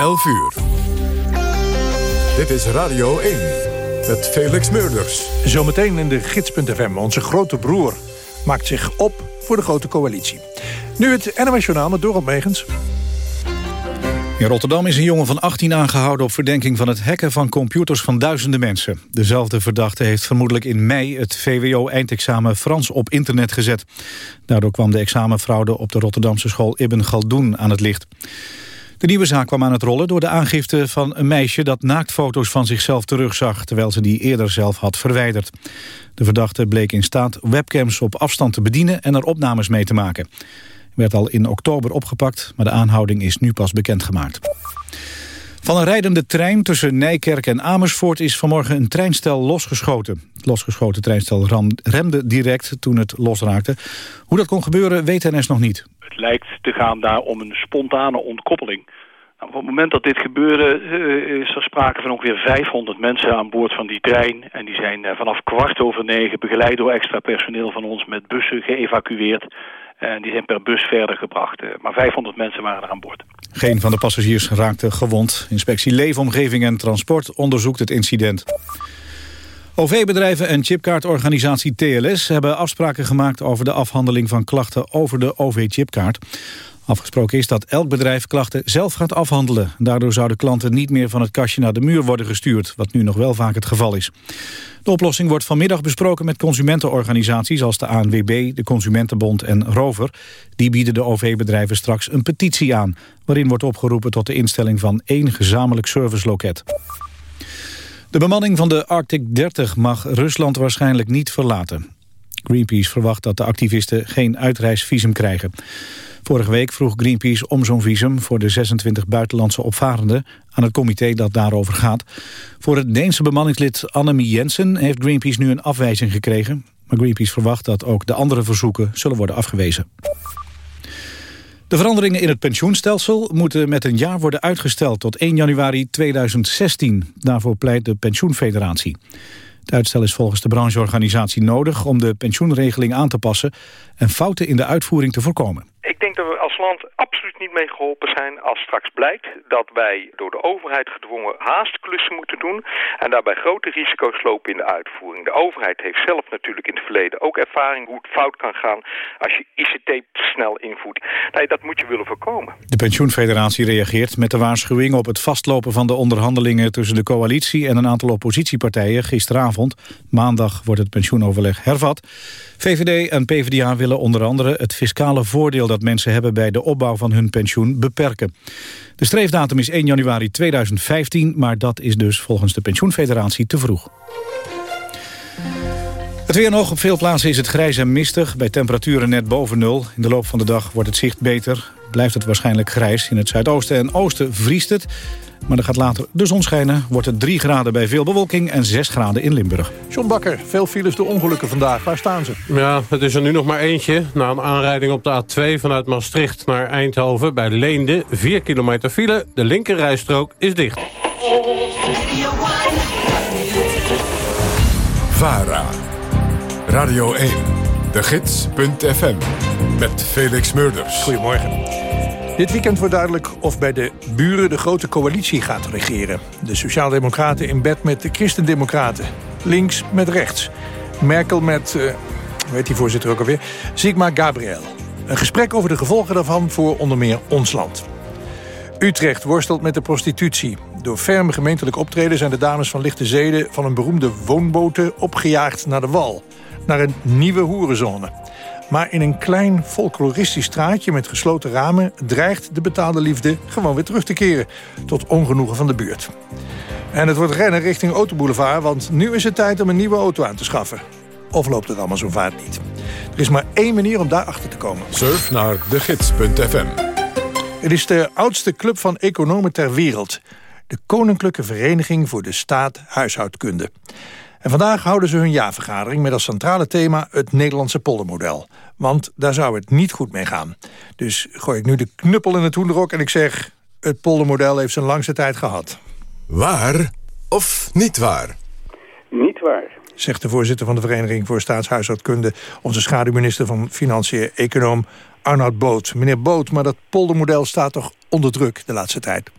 11 uur. Dit is Radio 1 met Felix Meurders. Zometeen in de gids.fm. Onze grote broer maakt zich op voor de grote coalitie. Nu het NOS Journaal met Dorot Megens. In Rotterdam is een jongen van 18 aangehouden op verdenking van het hacken van computers van duizenden mensen. Dezelfde verdachte heeft vermoedelijk in mei het VWO-eindexamen Frans op internet gezet. Daardoor kwam de examenfraude op de Rotterdamse school Ibn Galdoen aan het licht. De nieuwe zaak kwam aan het rollen door de aangifte van een meisje... dat naaktfoto's van zichzelf terugzag, terwijl ze die eerder zelf had verwijderd. De verdachte bleek in staat webcams op afstand te bedienen... en er opnames mee te maken. Werd al in oktober opgepakt, maar de aanhouding is nu pas bekendgemaakt. Van een rijdende trein tussen Nijkerk en Amersfoort is vanmorgen een treinstel losgeschoten. Het losgeschoten treinstel remde direct toen het losraakte. Hoe dat kon gebeuren weet NS nog niet. Het lijkt te gaan daar om een spontane ontkoppeling. Nou, op het moment dat dit gebeurde uh, is er sprake van ongeveer 500 mensen aan boord van die trein. En die zijn uh, vanaf kwart over negen begeleid door extra personeel van ons met bussen geëvacueerd. En die zijn per bus verder gebracht. Uh, maar 500 mensen waren er aan boord. Geen van de passagiers raakte gewond. Inspectie Leefomgeving en Transport onderzoekt het incident. OV-bedrijven en chipkaartorganisatie TLS hebben afspraken gemaakt over de afhandeling van klachten over de OV-chipkaart. Afgesproken is dat elk bedrijf klachten zelf gaat afhandelen. Daardoor zouden klanten niet meer van het kastje naar de muur worden gestuurd, wat nu nog wel vaak het geval is. De oplossing wordt vanmiddag besproken met consumentenorganisaties als de ANWB, de Consumentenbond en Rover. Die bieden de OV-bedrijven straks een petitie aan, waarin wordt opgeroepen tot de instelling van één gezamenlijk serviceloket. De bemanning van de Arctic 30 mag Rusland waarschijnlijk niet verlaten. Greenpeace verwacht dat de activisten geen uitreisvisum krijgen. Vorige week vroeg Greenpeace om zo'n visum voor de 26 buitenlandse opvarenden aan het comité dat daarover gaat. Voor het Deense bemanningslid Annemie Jensen heeft Greenpeace nu een afwijzing gekregen. Maar Greenpeace verwacht dat ook de andere verzoeken zullen worden afgewezen. De veranderingen in het pensioenstelsel moeten met een jaar worden uitgesteld tot 1 januari 2016. Daarvoor pleit de Pensioenfederatie. Het uitstel is volgens de brancheorganisatie nodig om de pensioenregeling aan te passen en fouten in de uitvoering te voorkomen. Ik denk dat we als land absoluut niet mee geholpen zijn als straks blijkt dat wij door de overheid gedwongen haastklussen moeten doen en daarbij grote risico's lopen in de uitvoering. De overheid heeft zelf natuurlijk in het verleden ook ervaring hoe het fout kan gaan als je ICT snel invoert. Nee, dat moet je willen voorkomen. De pensioenfederatie reageert met de waarschuwing op het vastlopen van de onderhandelingen tussen de coalitie en een aantal oppositiepartijen gisteravond. Maandag wordt het pensioenoverleg hervat. VVD en PvdA willen onder andere het fiscale voordeel dat mensen hebben bij de opbouw van hun pensioen beperken. De streefdatum is 1 januari 2015, maar dat is dus volgens de pensioenfederatie te vroeg. Het weer nog. Op veel plaatsen is het grijs en mistig. Bij temperaturen net boven nul. In de loop van de dag wordt het zicht beter. Blijft het waarschijnlijk grijs. In het zuidoosten en oosten vriest het. Maar er gaat later de zon schijnen. Wordt het 3 graden bij veel bewolking en 6 graden in Limburg. John Bakker, veel files door ongelukken vandaag. Waar staan ze? Ja, het is er nu nog maar eentje. Na een aanrijding op de A2 vanuit Maastricht naar Eindhoven... bij Leende, 4 kilometer file. De linkerrijstrook is dicht. VARA. Radio 1. De Gids.fm. Met Felix Murders. Goedemorgen. Dit weekend wordt duidelijk of bij de buren de grote coalitie gaat regeren. De Sociaaldemocraten in bed met de Christendemocraten. Links met rechts. Merkel met, uh, hoe heet die voorzitter ook alweer, Sigma Gabriel. Een gesprek over de gevolgen daarvan voor onder meer ons land. Utrecht worstelt met de prostitutie. Door ferme gemeentelijk optreden zijn de dames van lichte zeden... van een beroemde woonboten opgejaagd naar de wal. Naar een nieuwe hoerenzone. Maar in een klein folkloristisch straatje met gesloten ramen... dreigt de betaalde liefde gewoon weer terug te keren. Tot ongenoegen van de buurt. En het wordt rennen richting Autoboulevard... want nu is het tijd om een nieuwe auto aan te schaffen. Of loopt het allemaal zo vaart niet? Er is maar één manier om daarachter te komen. Surf naar degids.fm. Het is de oudste club van economen ter wereld. De Koninklijke Vereniging voor de Staat Huishoudkunde. En vandaag houden ze hun jaarvergadering met als centrale thema het Nederlandse poldermodel. Want daar zou het niet goed mee gaan. Dus gooi ik nu de knuppel in het hoenderok en ik zeg... het poldermodel heeft zijn langste tijd gehad. Waar of niet waar? Niet waar. Zegt de voorzitter van de Vereniging voor Staatshuishoudkunde... onze schaduwminister van Financiën, econoom Arnoud Boot. Meneer Boot, maar dat poldermodel staat toch onder druk de laatste tijd?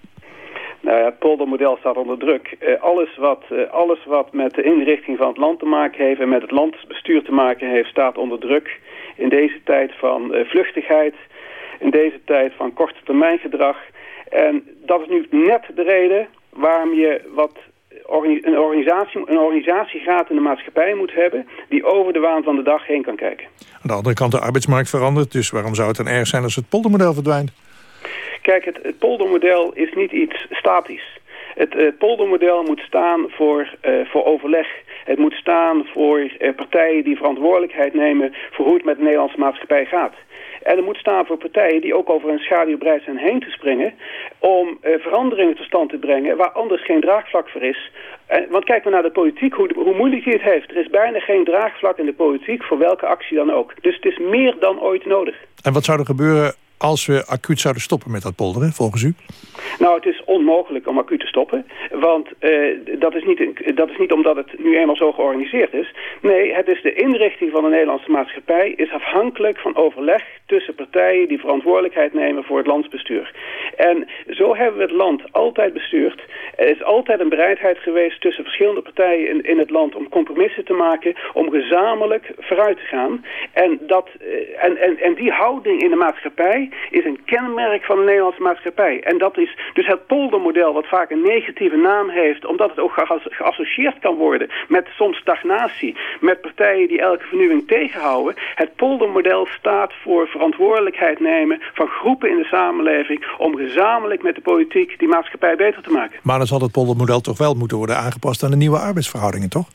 Nou ja, het poldermodel staat onder druk. Uh, alles, wat, uh, alles wat met de inrichting van het land te maken heeft... en met het landbestuur te maken heeft, staat onder druk. In deze tijd van uh, vluchtigheid, in deze tijd van korte termijn gedrag. En dat is nu net de reden waarom je wat een organisatie, een organisatiegraad in de maatschappij moet hebben... die over de waan van de dag heen kan kijken. Aan de andere kant, de arbeidsmarkt verandert... dus waarom zou het dan erg zijn als het poldermodel verdwijnt? Kijk, het, het poldermodel is niet iets statisch. Het, het poldermodel moet staan voor, uh, voor overleg. Het moet staan voor uh, partijen die verantwoordelijkheid nemen... voor hoe het met de Nederlandse maatschappij gaat. En er moet staan voor partijen die ook over een schaduwbreid zijn heen te springen... om veranderingen tot stand te brengen waar anders geen draagvlak voor is. Want kijk maar naar de politiek, hoe, hoe moeilijk hij het heeft. Er is bijna geen draagvlak in de politiek voor welke actie dan ook. Dus het is meer dan ooit nodig. En wat zou er gebeuren als we acuut zouden stoppen met dat polderen, volgens u? Nou, het is onmogelijk om acuut te stoppen. Want uh, dat, is niet, dat is niet omdat het nu eenmaal zo georganiseerd is. Nee, het is de inrichting van de Nederlandse maatschappij... is afhankelijk van overleg tussen partijen... die verantwoordelijkheid nemen voor het landsbestuur. En zo hebben we het land altijd bestuurd. Er is altijd een bereidheid geweest tussen verschillende partijen in, in het land... om compromissen te maken, om gezamenlijk vooruit te gaan. En, dat, uh, en, en, en die houding in de maatschappij is een kenmerk van de Nederlandse maatschappij. En dat is dus het poldermodel wat vaak een negatieve naam heeft... omdat het ook geassocieerd kan worden met soms stagnatie... met partijen die elke vernieuwing tegenhouden. Het poldermodel staat voor verantwoordelijkheid nemen van groepen in de samenleving... om gezamenlijk met de politiek die maatschappij beter te maken. Maar dan zal het poldermodel toch wel moeten worden aangepast aan de nieuwe arbeidsverhoudingen, toch?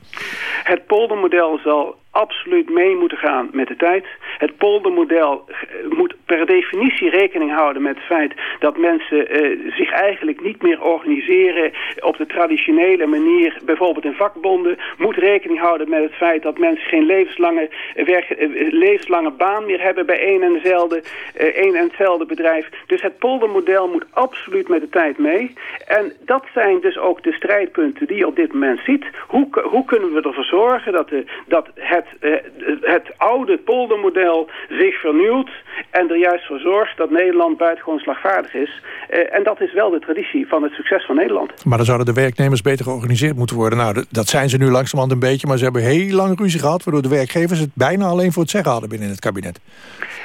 Het poldermodel zal absoluut mee moeten gaan met de tijd. Het poldermodel moet per definitie rekening houden met het feit dat mensen uh, zich eigenlijk niet meer organiseren op de traditionele manier, bijvoorbeeld in vakbonden, moet rekening houden met het feit dat mensen geen levenslange, werk, uh, levenslange baan meer hebben bij één en, dezelfde, één en hetzelfde bedrijf. Dus het poldermodel moet absoluut met de tijd mee. En dat zijn dus ook de strijdpunten die je op dit moment ziet. Hoe, hoe kunnen we ervoor zorgen dat, de, dat het het, uh, het oude poldermodel zich vernieuwt en er juist voor zorgt dat Nederland buitengewoon slagvaardig is. Uh, en dat is wel de traditie van het succes van Nederland. Maar dan zouden de werknemers beter georganiseerd moeten worden. Nou, dat zijn ze nu langzamerhand een beetje, maar ze hebben heel lang ruzie gehad... waardoor de werkgevers het bijna alleen voor het zeggen hadden binnen het kabinet.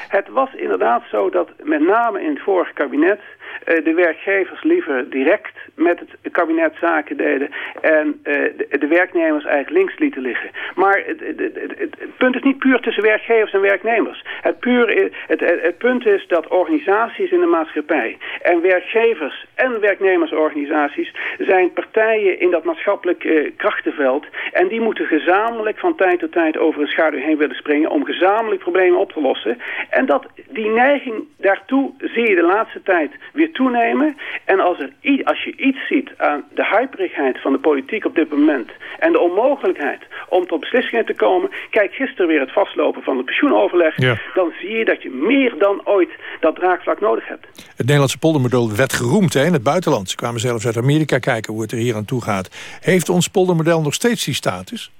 Het was inderdaad zo dat met name in het vorige kabinet de werkgevers liever direct met het kabinet zaken deden en uh, de, de, werknemers eigenlijk links lieten liggen. Maar het, het, het, het, punt is niet puur tussen werkgevers en werknemers. Het, puur, het, punt is dat organisaties in de maatschappij en werkgevers en werknemersorganisaties zijn partijen in dat maatschappelijk uh, krachtenveld en die moeten gezamenlijk van tijd tot tijd over een schaduw heen willen springen om gezamenlijk problemen op te lossen. En dat, die neiging daartoe zie je de laatste tijd weer toenemen. En als, er, als je iets ziet aan de hyperigheid van de politiek op dit moment... en de onmogelijkheid om tot beslissingen te komen... kijk gisteren weer het vastlopen van het pensioenoverleg... Ja. dan zie je dat je meer dan ooit dat draagvlak nodig hebt. Het Nederlandse poldermodel werd geroemd hè, in het buitenland. Ze kwamen zelfs uit Amerika kijken hoe het er hier aan toe gaat. Heeft ons poldermodel nog steeds die status?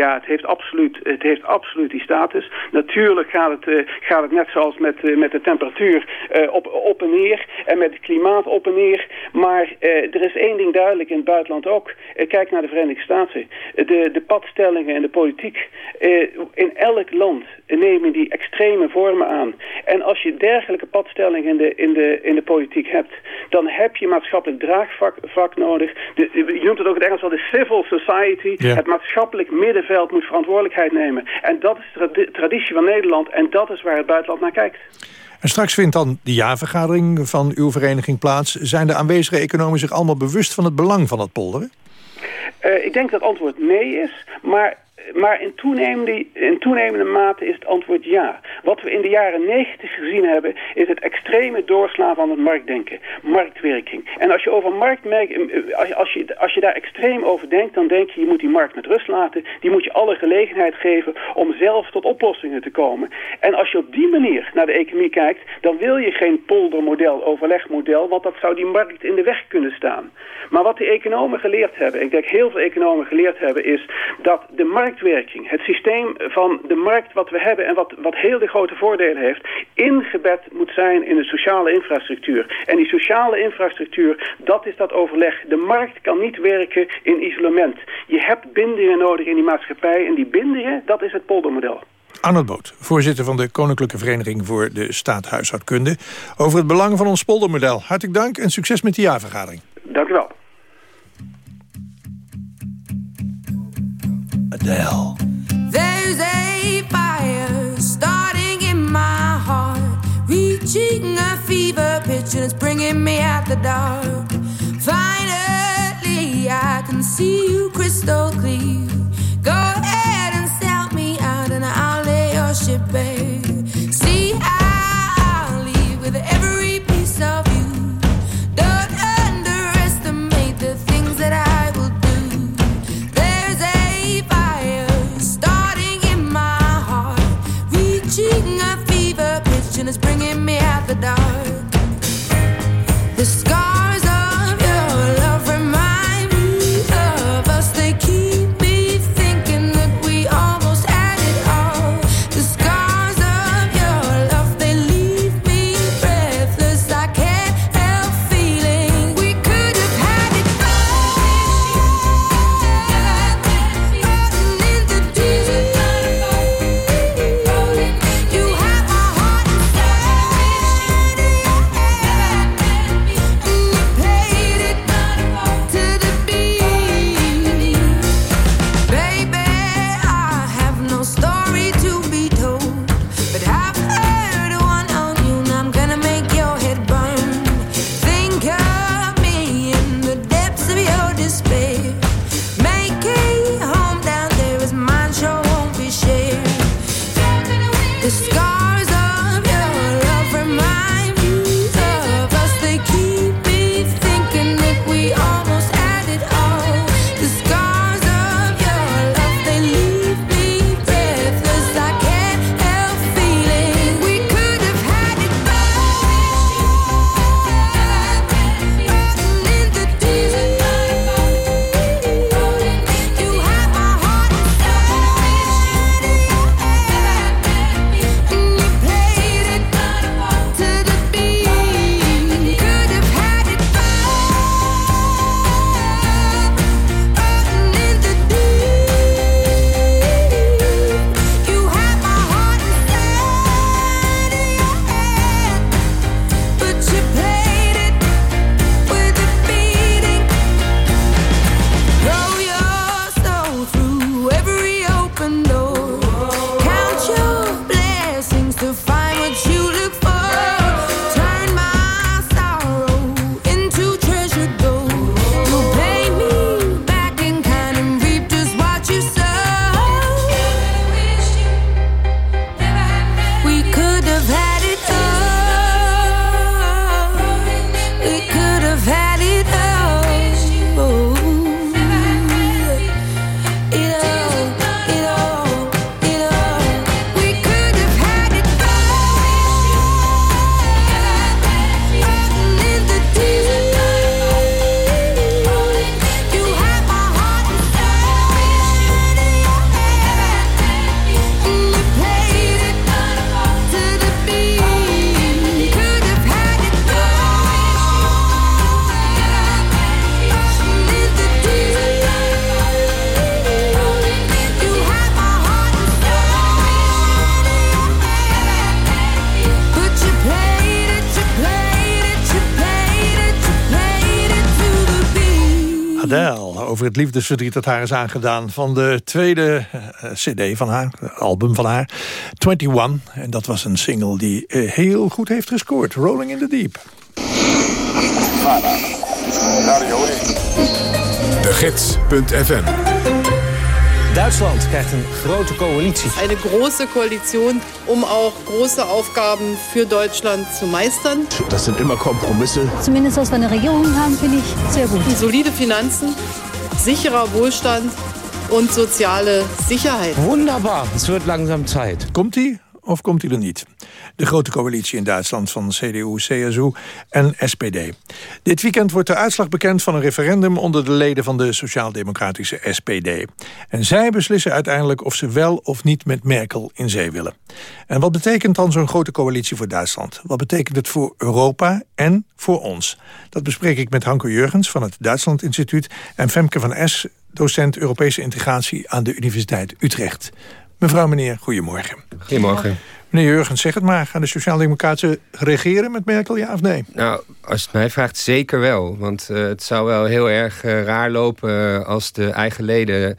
Ja, het heeft absoluut, het heeft absoluut die status. Natuurlijk gaat het, uh, gaat het net zoals met, uh, met de temperatuur uh, op, op en neer en met het klimaat op en neer. Maar er is één ding duidelijk in het buitenland ook. kijk naar de Verenigde Staten. De, de padstellingen en de politiek. in elk land nemen die extreme vormen aan. En als je dergelijke padstellingen in de, in de, in de politiek hebt, dan heb je maatschappelijk draagvlak nodig. De, je noemt het ook in het Engels wel de civil society, ja. het maatschappelijk midden middenveld moet verantwoordelijkheid nemen. En dat is de traditie van Nederland en dat is waar het buitenland naar kijkt. En straks vindt dan de jaarvergadering van uw vereniging plaats. Zijn de aanwezige economen zich allemaal bewust van het belang van het polderen? Uh, ik denk dat het antwoord nee is, maar maar in toenemende, in toenemende mate is het antwoord ja. Wat we in de jaren negentig gezien hebben... is het extreme doorslaan van het marktdenken. Marktwerking. En als je over marktmerk, als je, als je daar extreem over denkt... dan denk je, je moet die markt met rust laten. Die moet je alle gelegenheid geven om zelf tot oplossingen te komen. En als je op die manier naar de economie kijkt... dan wil je geen poldermodel, overlegmodel... want dat zou die markt in de weg kunnen staan. Maar wat de economen geleerd hebben... ik denk heel veel economen geleerd hebben... is dat de markt marktwerking, het systeem van de markt wat we hebben en wat, wat heel de grote voordelen heeft, ingebed moet zijn in de sociale infrastructuur. En die sociale infrastructuur, dat is dat overleg. De markt kan niet werken in isolement. Je hebt bindingen nodig in die maatschappij en die bindingen, dat is het poldermodel. Arnold Boot, voorzitter van de Koninklijke Vereniging voor de Staathuishoudkunde... over het belang van ons poldermodel. Hartelijk dank en succes met de jaarvergadering. Dank u wel. Adele. There's a fire starting in my heart, reaching a fever pitch, and it's bringing me out the dark. Finally, I can see you crystal clear. Over het liefdesverdriet dat haar is aangedaan... van de tweede eh, cd van haar, album van haar, 21. En dat was een single die eh, heel goed heeft gescoord. Rolling in the Deep. De Gids.fm Duitsland krijgt een grote coalitie. Eine große Koalition, um auch große Aufgaben für Deutschland zu meistern. Das sind immer Kompromisse. Zumindest, dass wir eine Regierung haben, finde ich sehr gut. Solide Finanzen, sicherer Wohlstand und soziale Sicherheit. Wunderbar, es wird langsam Zeit. Komt-ie of komt hij er niet? De grote coalitie in Duitsland van CDU, CSU en SPD. Dit weekend wordt de uitslag bekend van een referendum... onder de leden van de sociaal-democratische SPD. En zij beslissen uiteindelijk of ze wel of niet met Merkel in zee willen. En wat betekent dan zo'n grote coalitie voor Duitsland? Wat betekent het voor Europa en voor ons? Dat bespreek ik met Hanko Jurgens van het Duitsland Instituut... en Femke van S, docent Europese integratie aan de Universiteit Utrecht. Mevrouw, meneer, goedemorgen. Goedemorgen. Meneer Jurgens, zeg het maar. Gaan de Sociaaldemocraten regeren met Merkel, ja of nee? Nou, als het mij vraagt, zeker wel. Want uh, het zou wel heel erg uh, raar lopen uh, als de eigen leden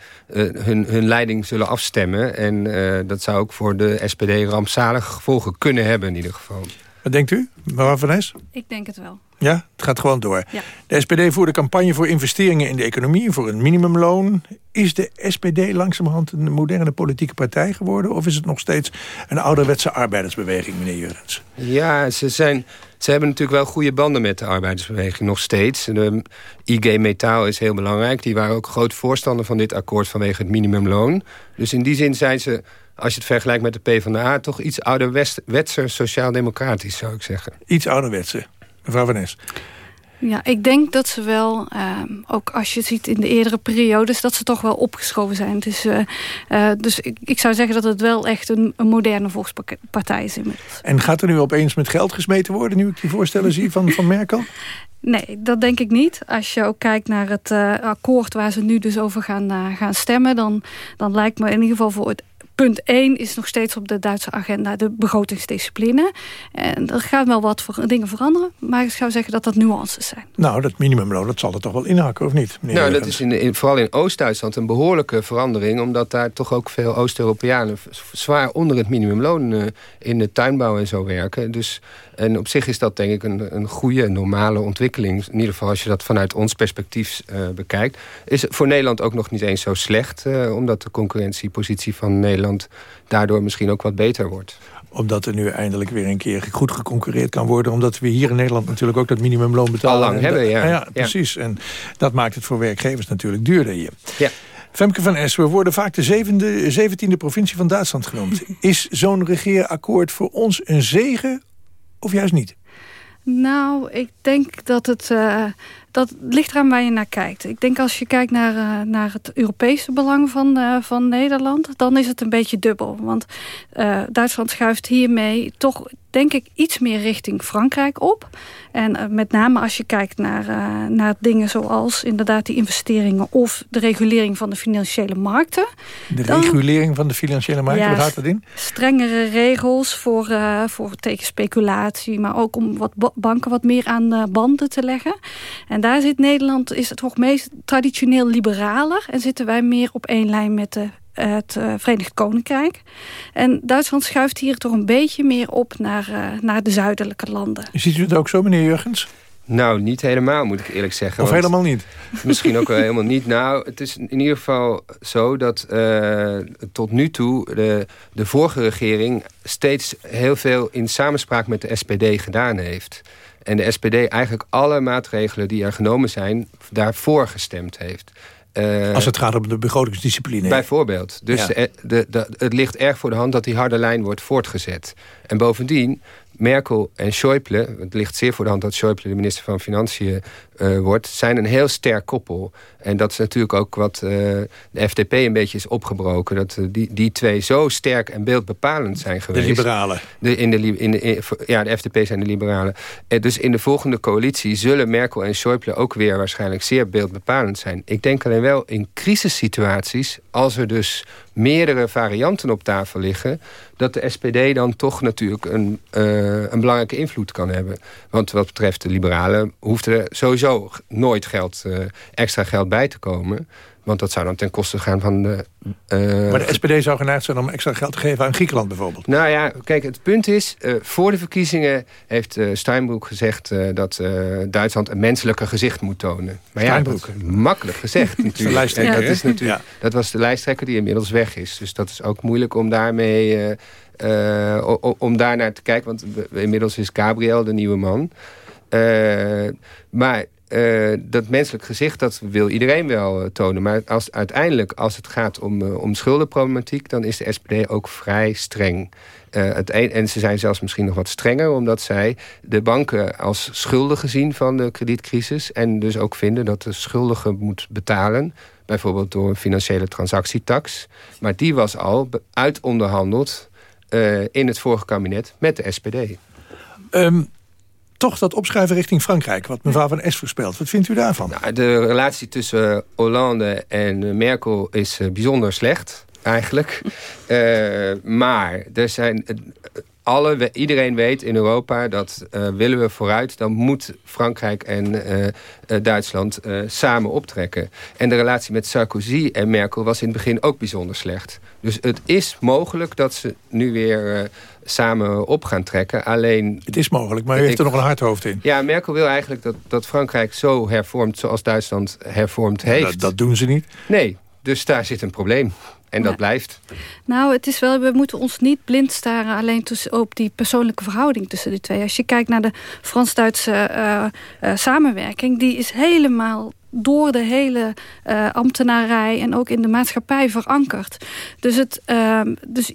hun, hun leiding zullen afstemmen. En dat zou ook voor de SPD rampzalige gevolgen kunnen hebben in ieder geval. Wat denkt u, mevrouw Van Es? Ik denk het wel. Ja, het gaat gewoon door. Ja. De SPD voerde campagne voor investeringen in de economie... voor een minimumloon. Is de SPD langzamerhand een moderne politieke partij geworden... of is het nog steeds een ouderwetse arbeidersbeweging, meneer Jurgens? Ja, ze, zijn, ze hebben natuurlijk wel goede banden met de arbeidersbeweging nog steeds. De IG Metaal is heel belangrijk. Die waren ook groot voorstander van dit akkoord vanwege het minimumloon. Dus in die zin zijn ze als je het vergelijkt met de PvdA... toch iets ouderwetser sociaal-democratisch, zou ik zeggen. Iets ouderwetser. Mevrouw Van Es. Ja, ik denk dat ze wel, uh, ook als je ziet in de eerdere periodes... dat ze toch wel opgeschoven zijn. Dus, uh, uh, dus ik, ik, zou zeggen dat het wel echt een, een, moderne volkspartij is inmiddels. En gaat er nu opeens met geld gesmeten worden... nu ik die voorstellen zie van, van Merkel? Nee, dat denk ik niet. Als je ook kijkt naar het akkoord waar ze nu dus over gaan, gaan stemmen... Dan, dan lijkt me in ieder geval voor het punt 1 is nog steeds op de Duitse agenda de begrotingsdiscipline. En er gaan wel wat voor dingen veranderen. Maar ik zou zeggen dat dat nuances zijn. Nou, dat minimumloon, dat zal er toch wel inhakken, of niet? Nou, dat is in, in, vooral in Oost-Duitsland een behoorlijke verandering. Omdat daar toch ook veel Oost-Europeanen zwaar onder het minimumloon uh, in de tuinbouw en zo werken. Dus en op zich is dat denk ik een, een goede, normale ontwikkeling. In ieder geval als je dat vanuit ons perspectief uh, bekijkt. Is het voor Nederland ook nog niet eens zo slecht. Uh, omdat de concurrentiepositie van Nederland daardoor misschien ook wat beter wordt omdat er nu eindelijk weer een keer goed geconcurreerd kan worden. Omdat we hier in Nederland natuurlijk ook dat minimumloon betalen. Al lang hebben, ja. ja. ja. precies. En dat maakt het voor werkgevers natuurlijk duurder hier. Ja. Femke van Es, we worden vaak de zevende, zeventiende provincie van Duitsland genoemd. Is zo'n regeerakkoord voor ons een zegen of juist niet? Nou, ik denk dat het... Uh, dat ligt eraan waar je naar kijkt. Ik denk als je kijkt naar, uh, naar het Europese belang van, uh, van Nederland... dan is het een beetje dubbel. Want Duitsland schuift hiermee toch denk ik iets meer richting Frankrijk op. En met name als je kijkt naar, naar dingen zoals inderdaad die investeringen... of de regulering van de financiële markten. De dan, regulering van de financiële markten, ja, wat houdt dat in? Strengere regels voor, voor tegen speculatie... maar ook om wat banken wat meer aan banden te leggen. En daar zit Nederland, is het toch meest traditioneel liberaler... en zitten wij meer op één lijn met de het uh, Verenigd Koninkrijk. En Duitsland schuift hier toch een beetje meer op naar, uh, naar de zuidelijke landen. Ziet u het ook zo, meneer Jurgens? Nou, niet helemaal, moet ik eerlijk zeggen. Of helemaal niet? Misschien ook wel helemaal niet. Nou, het is in ieder geval zo dat uh, tot nu toe... De, de vorige regering steeds heel veel in samenspraak met de SPD gedaan heeft. En de SPD eigenlijk alle maatregelen die er genomen zijn... daarvoor gestemd heeft. Uh, Als het gaat om de begrotingsdiscipline. Bijvoorbeeld. Dus ja. de, de, de, het ligt erg voor de hand dat die harde lijn wordt voortgezet. En bovendien, Merkel en Schäuble... het ligt zeer voor de hand dat Schäuble de minister van Financiën uh, wordt... zijn een heel sterk koppel. En dat is natuurlijk ook wat uh, de FDP een beetje is opgebroken. Dat uh, die, die twee zo sterk en beeldbepalend zijn geweest. De liberalen. De, in de, in de, in, ja, de FDP zijn de liberalen. dus in de volgende coalitie zullen Merkel en Schäuble... ook weer waarschijnlijk zeer beeldbepalend zijn. Ik denk alleen wel in crisissituaties... als er dus meerdere varianten op tafel liggen... dat de SPD dan toch natuurlijk een, uh, een belangrijke invloed kan hebben. Want wat betreft de liberalen hoeft er sowieso nooit geld, extra geld bij te komen... Want dat zou dan ten koste gaan van de... Uh, maar de SPD zou geneigd zijn om extra geld te geven aan Griekenland bijvoorbeeld. Nou ja, kijk, het punt is... Uh, voor de verkiezingen heeft uh, Steinbrück gezegd... dat Duitsland een menselijker gezicht moet tonen. Maar ja, dat is makkelijk gezegd natuurlijk. dat, is natuurlijk ja. dat was de lijsttrekker die inmiddels weg is. Dus dat is ook moeilijk om daarmee... om daar naar te kijken. Want inmiddels is Gabriel de nieuwe man. maar eh, dat menselijk gezicht, dat wil iedereen wel eh, tonen. Maar als, uiteindelijk, als het gaat om, uh, om schuldenproblematiek... dan is de SPD ook vrij streng. het en ze zijn zelfs misschien nog wat strenger... omdat zij de banken als schuldigen zien van de kredietcrisis... en dus ook vinden dat de schuldige moet betalen... bijvoorbeeld door een financiële transactietax. Maar die was al uitonderhandeld in het vorige kabinet met de SPD. Um, toch dat opschuiven richting Frankrijk, wat mevrouw Van Es voorspelt. Wat vindt u daarvan? Nou, de relatie tussen Hollande en Merkel is uh, bijzonder slecht, eigenlijk. maar er zijn alle, iedereen weet in Europa dat uh, willen we vooruit... dan moet Frankrijk en uh, uh, Duitsland samen optrekken. En de relatie met Sarkozy en Merkel was in het begin ook bijzonder slecht. Dus het is mogelijk dat ze nu weer samen op gaan trekken. Alleen... Het is mogelijk, maar u heeft er nog een hard hoofd in. Ja, Merkel wil eigenlijk dat, dat Frankrijk zo hervormt... zoals Duitsland hervormd heeft. Dat, dat doen ze niet? Nee, dus daar zit een probleem. En dat blijft. Nou, het is wel, we moeten ons niet blind staren alleen tussen, op die persoonlijke verhouding tussen de twee. Als je kijkt naar de Frans-Duitse uh, uh, samenwerking, die is helemaal door de hele uh, ambtenarij en ook in de maatschappij verankerd. Dus, het, dus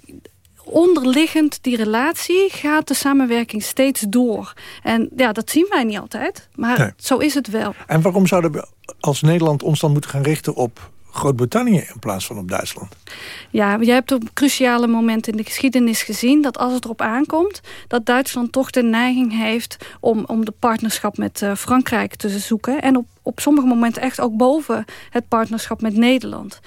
onderliggend die relatie gaat de samenwerking steeds door. En ja, dat zien wij niet altijd, maar nee. zo is het wel. En waarom zouden we als Nederland ons dan moeten gaan richten op Groot-Brittannië in plaats van op Duitsland. Ja, je hebt op cruciale momenten in de geschiedenis gezien... dat als het erop aankomt, dat Duitsland toch de neiging heeft... om, om de partnerschap met uh, Frankrijk te zoeken. En op, op sommige momenten echt ook boven het partnerschap met Nederland.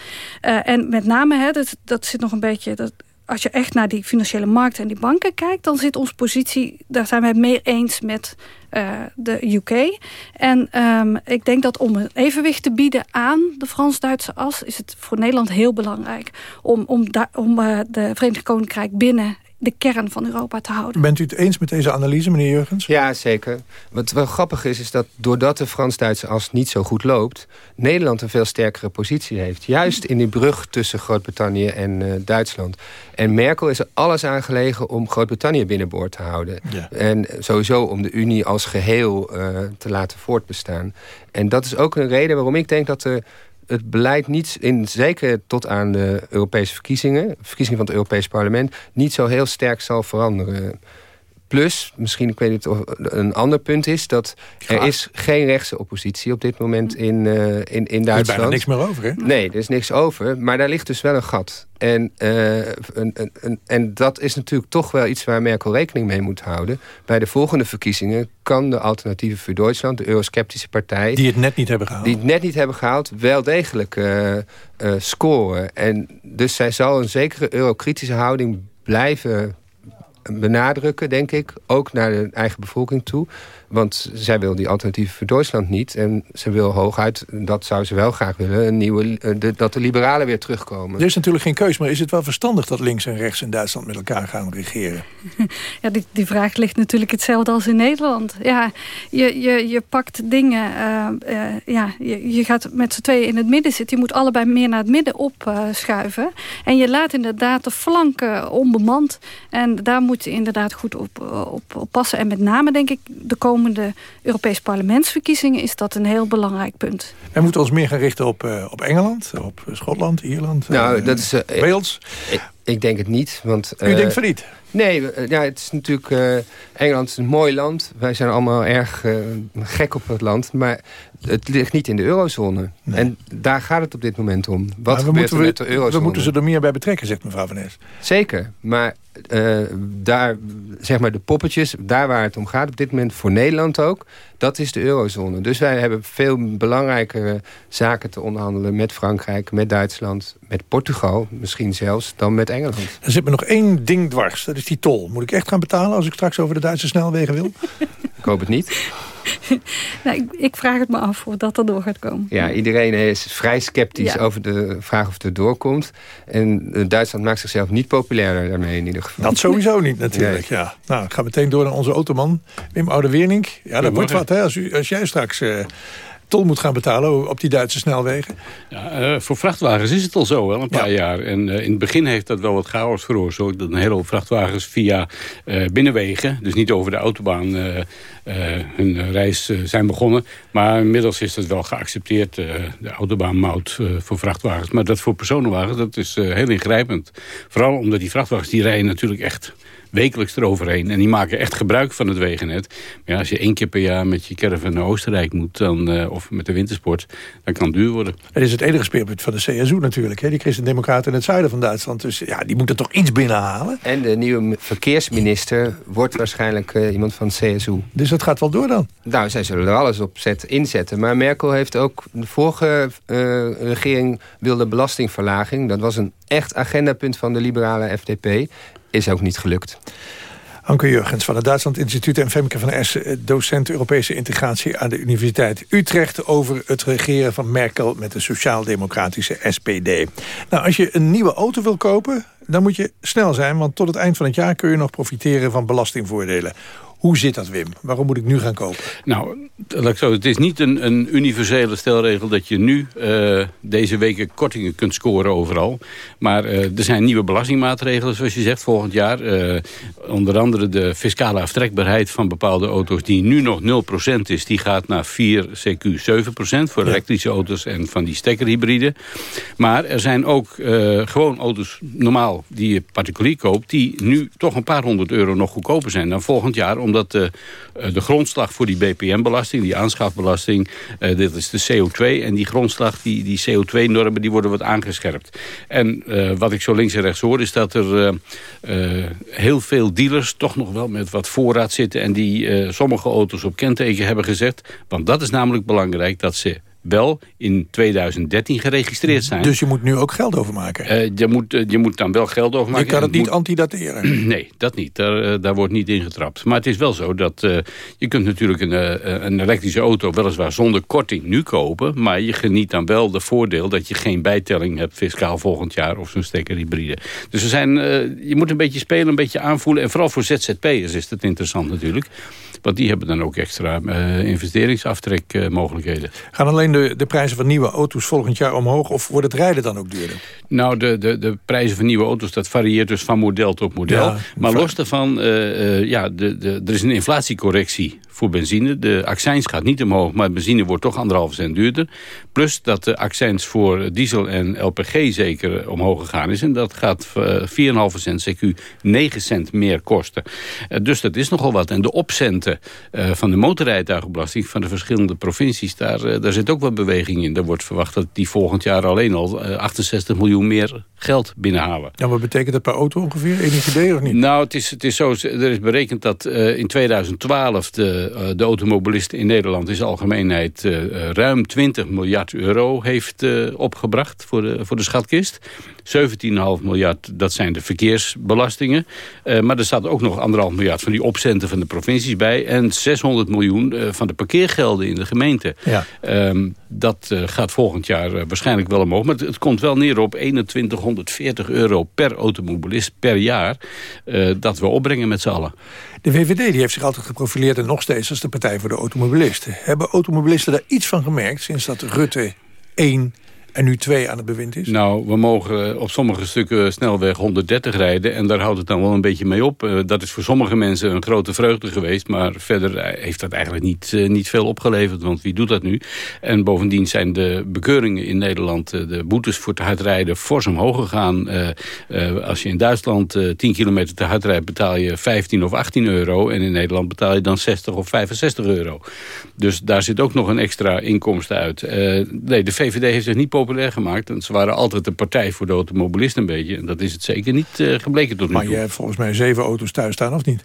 Uh, en met name, hè, dat, dat zit nog een beetje... Dat, als je echt naar die financiële markten en die banken kijkt... dan zit onze positie, daar zijn wij het meer eens met uh, de UK. En um, ik denk dat om een evenwicht te bieden aan de Frans-Duitse as... is het voor Nederland heel belangrijk om, om, om uh, de Verenigd Koninkrijk binnen de kern van Europa te houden. Bent u het eens met deze analyse, meneer Jurgens? Ja, zeker. Wat wel grappig is, is dat doordat de Frans-Duitse as niet zo goed loopt... Nederland een veel sterkere positie heeft. Juist in die brug tussen Groot-Brittannië en uh, Duitsland. En Merkel is er alles aan gelegen om Groot-Brittannië binnenboord te houden. Ja. En sowieso om de Unie als geheel uh, te laten voortbestaan. En dat is ook een reden waarom ik denk dat er het beleid niet, in, zeker tot aan de Europese verkiezingen... verkiezingen van het Europees Parlement... niet zo heel sterk zal veranderen. Plus, misschien ik weet niet of een ander punt is... dat er is geen rechtse oppositie op dit moment in, uh, in, in Duitsland. Er is bijna niks meer over, hè? Nee, er is niks over. Maar daar ligt dus wel een gat. En, uh, een, een, en dat is natuurlijk toch wel iets waar Merkel rekening mee moet houden. Bij de volgende verkiezingen kan de Alternatieve voor Duitsland... de eurosceptische partij... Die het net niet hebben gehaald. Die het net niet hebben gehaald, wel degelijk uh, scoren. En dus zij zal een zekere eurokritische houding blijven benadrukken, denk ik. Ook naar de eigen bevolking toe. Want zij wil die alternatieve voor Duitsland niet. En ze wil hooguit, dat zou ze wel graag willen... Een nieuwe, eh, de, dat de liberalen weer terugkomen. Er is natuurlijk geen keus, maar is het wel verstandig... dat links en rechts in Duitsland met elkaar gaan regeren? Ja, die, die vraag ligt natuurlijk hetzelfde als in Nederland. Ja, je, je, je pakt dingen... Uh, uh, ja, je, je gaat met z'n tweeën in het midden zitten. Je moet allebei meer naar het midden opschuiven. en je laat inderdaad de flanken onbemand. En daar moet je inderdaad goed op, op, op passen. En met name, denk ik, de komende Europese parlementsverkiezingen is dat een heel belangrijk punt. Wij moeten ons meer gaan richten op, uh, op Engeland, op Schotland, Ierland, nou, uh, dat is, uh, Wales. Ik, ik, denk het niet. Want, U denkt van niet? Nee, ja, het is natuurlijk... Engeland is een mooi land. Wij zijn allemaal erg gek op het land. Maar het ligt niet in de eurozone. Nee. En daar gaat het op dit moment om. Wat we gebeurt moeten, er met de eurozone? We moeten ze er meer bij betrekken, zegt mevrouw Van Es. Zeker, maar uh, daar, zeg maar de poppetjes, daar waar het om gaat... op dit moment voor Nederland ook, dat is de eurozone. Dus wij hebben veel belangrijkere zaken te onderhandelen... met Frankrijk, met Duitsland, met Portugal... misschien zelfs, dan met Engeland. Er zit me nog één ding dwars, dat is die tol. Moet ik echt gaan betalen als ik straks over de Duitse snelwegen wil? ik hoop het niet. nou, ik, ik, vraag het me af of dat er door gaat komen. Ja, iedereen is vrij sceptisch ja. over de vraag of het er doorkomt. En Duitsland maakt zichzelf niet populairder daarmee in ieder geval. Dat sowieso niet natuurlijk, nee. ja. Nou, ik ga meteen door naar onze automan, Wim Oude-Wernink. Ja, dat wordt wat, hè, als, u, als jij straks... Uh, tol moet gaan betalen op die Duitse snelwegen? Ja, eh, voor vrachtwagens is het al zo, wel een paar jaar. En in het begin heeft dat wel wat chaos veroorzaakt. Dat een hele hoop vrachtwagens via binnenwegen, dus niet over de autobaan, hun reis zijn begonnen. Maar inmiddels is dat wel geaccepteerd, de autobaanmout voor vrachtwagens. Maar dat voor personenwagens, dat is heel ingrijpend. Vooral omdat die vrachtwagens, die rijden natuurlijk echt wekelijks eroverheen. En die maken echt gebruik van het wegennet. Maar ja, als je één keer per jaar met je caravan naar Oostenrijk moet... Dan, uh, of met de wintersport, dan kan het duur worden. Het is het enige speerpunt van de CSU natuurlijk. Hè? Die Christen-Democraten in het zuiden van Duitsland. Dus ja, die moeten toch iets binnenhalen. En de nieuwe verkeersminister wordt waarschijnlijk uh, iemand van CSU. Dus dat gaat wel door dan? Nou, zij zullen er alles op zet, inzetten. Maar Merkel heeft ook... De vorige uh, regering wilde belastingverlaging. Dat was een echt agendapunt van de liberale FDP is ook niet gelukt. Anke Jurgens van het Duitsland Instituut en Femke van Essen... docent Europese integratie aan de Universiteit Utrecht... over het regeren van Merkel met de sociaal-democratische SPD. Nou, als je een nieuwe auto wil kopen, dan moet je snel zijn... want tot het eind van het jaar kun je nog profiteren van belastingvoordelen. Hoe zit dat, Wim? Waarom moet ik nu gaan kopen? Nou, zo, het is niet een, een universele stelregel dat je nu uh, deze weken kortingen kunt scoren overal. Maar uh, er zijn nieuwe belastingmaatregelen, zoals je zegt, volgend jaar. Uh, onder andere de fiscale aftrekbaarheid van bepaalde auto's die nu nog 0% is. Die gaat naar 4 CQ 7% voor elektrische auto's en van die stekkerhybriden. Maar er zijn ook gewoon auto's normaal die je particulier koopt... die nu toch een paar honderd euro nog goedkoper zijn dan volgend jaar... Om omdat de, eh, de grondslag voor die BPM-belasting, die aanschafbelasting, uh, dit is de CO2. En die grondslag, die, die CO2-normen, die worden wat aangescherpt. En wat ik zo links en rechts hoor, is dat er heel veel dealers toch nog wel met wat voorraad zitten. En die sommige auto's op kenteken hebben gezet. Want dat is namelijk belangrijk dat ze wel in 2013 geregistreerd zijn. Dus je moet nu ook geld overmaken? Uh, je, moet, uh, je moet dan wel geld overmaken. Je kan het niet antidateren? nee, dat niet. Daar, uh, daar wordt niet ingetrapt. Maar het is wel zo dat je kunt natuurlijk een, een elektrische auto... weliswaar zonder korting nu kopen... maar je geniet dan wel de voordeel dat je geen bijtelling hebt... fiscaal volgend jaar of zo'n stekerhybride. Dus er zijn, je moet een beetje spelen, een beetje aanvoelen... en vooral voor ZZP'ers is het interessant natuurlijk. Want die hebben dan ook extra investeringsaftrekmogelijkheden. Gaan alleen de, de prijzen van nieuwe auto's volgend jaar omhoog... of wordt het rijden dan ook duurder? Nou, de, de, de prijzen van nieuwe auto's, dat varieert dus van model tot model. maar los daarvan, uh, uh, ja, de, de, er is een inflatiecorrectie voor benzine. De accijns gaat niet omhoog, maar benzine wordt toch anderhalve cent duurder. Plus dat de accijns voor diesel en LPG zeker omhoog gegaan is. En dat gaat 4,5 eh, cent CQ 9 cent meer kosten. dus dat is nogal wat. En de opcenten van de motorrijtuigenbelasting van de verschillende provincies... daar, daar zit ook wat beweging in. Er wordt verwacht dat die volgend jaar alleen al 68 miljoen meer geld binnenhalen. Ja, wat betekent dat per auto ongeveer? Enig idee of niet? Nou, het is, het is zo, er is berekend dat in 2012 de, de automobilisten in Nederland in zijn algemeenheid uh, ruim 20 miljard euro heeft opgebracht voor de, voor de schatkist. 17,5 miljard, dat zijn de verkeersbelastingen. Uh, maar er staat ook nog 1,5 miljard van die opcenten van de provincies bij. En 600 miljoen uh, van de parkeergelden in de gemeente. Ja. Uh, dat uh, gaat volgend jaar waarschijnlijk wel omhoog. Maar het, het, komt wel neer op 2140 euro per automobilist per jaar. dat we opbrengen met z'n allen. De VVD die heeft zich altijd geprofileerd en nog steeds als de Partij voor de Automobilisten. Hebben automobilisten daar iets van gemerkt sinds dat Rutte 1 en nu twee aan het bewind is? Nou, we mogen op sommige stukken snelweg 130 rijden... en daar houdt het dan wel een beetje mee op. Uh, dat is voor sommige mensen een grote vreugde geweest... maar verder heeft dat eigenlijk niet, uh, niet veel opgeleverd, want wie doet dat nu? En bovendien zijn de bekeuringen in Nederland... De boetes voor te hard rijden fors omhoog gegaan. als je in Duitsland 10 kilometer te hard rijdt... betaal je 15 of 18 euro... en in Nederland betaal je dan 60 of 65 euro. Dus daar zit ook nog een extra inkomsten uit. nee, de VVD heeft zich niet populair gemaakt. En ze waren altijd de partij voor de automobilisten een beetje. En dat is het zeker niet uh, gebleken tot nu toe. Maar je hebt volgens mij zeven auto's thuis staan, of niet?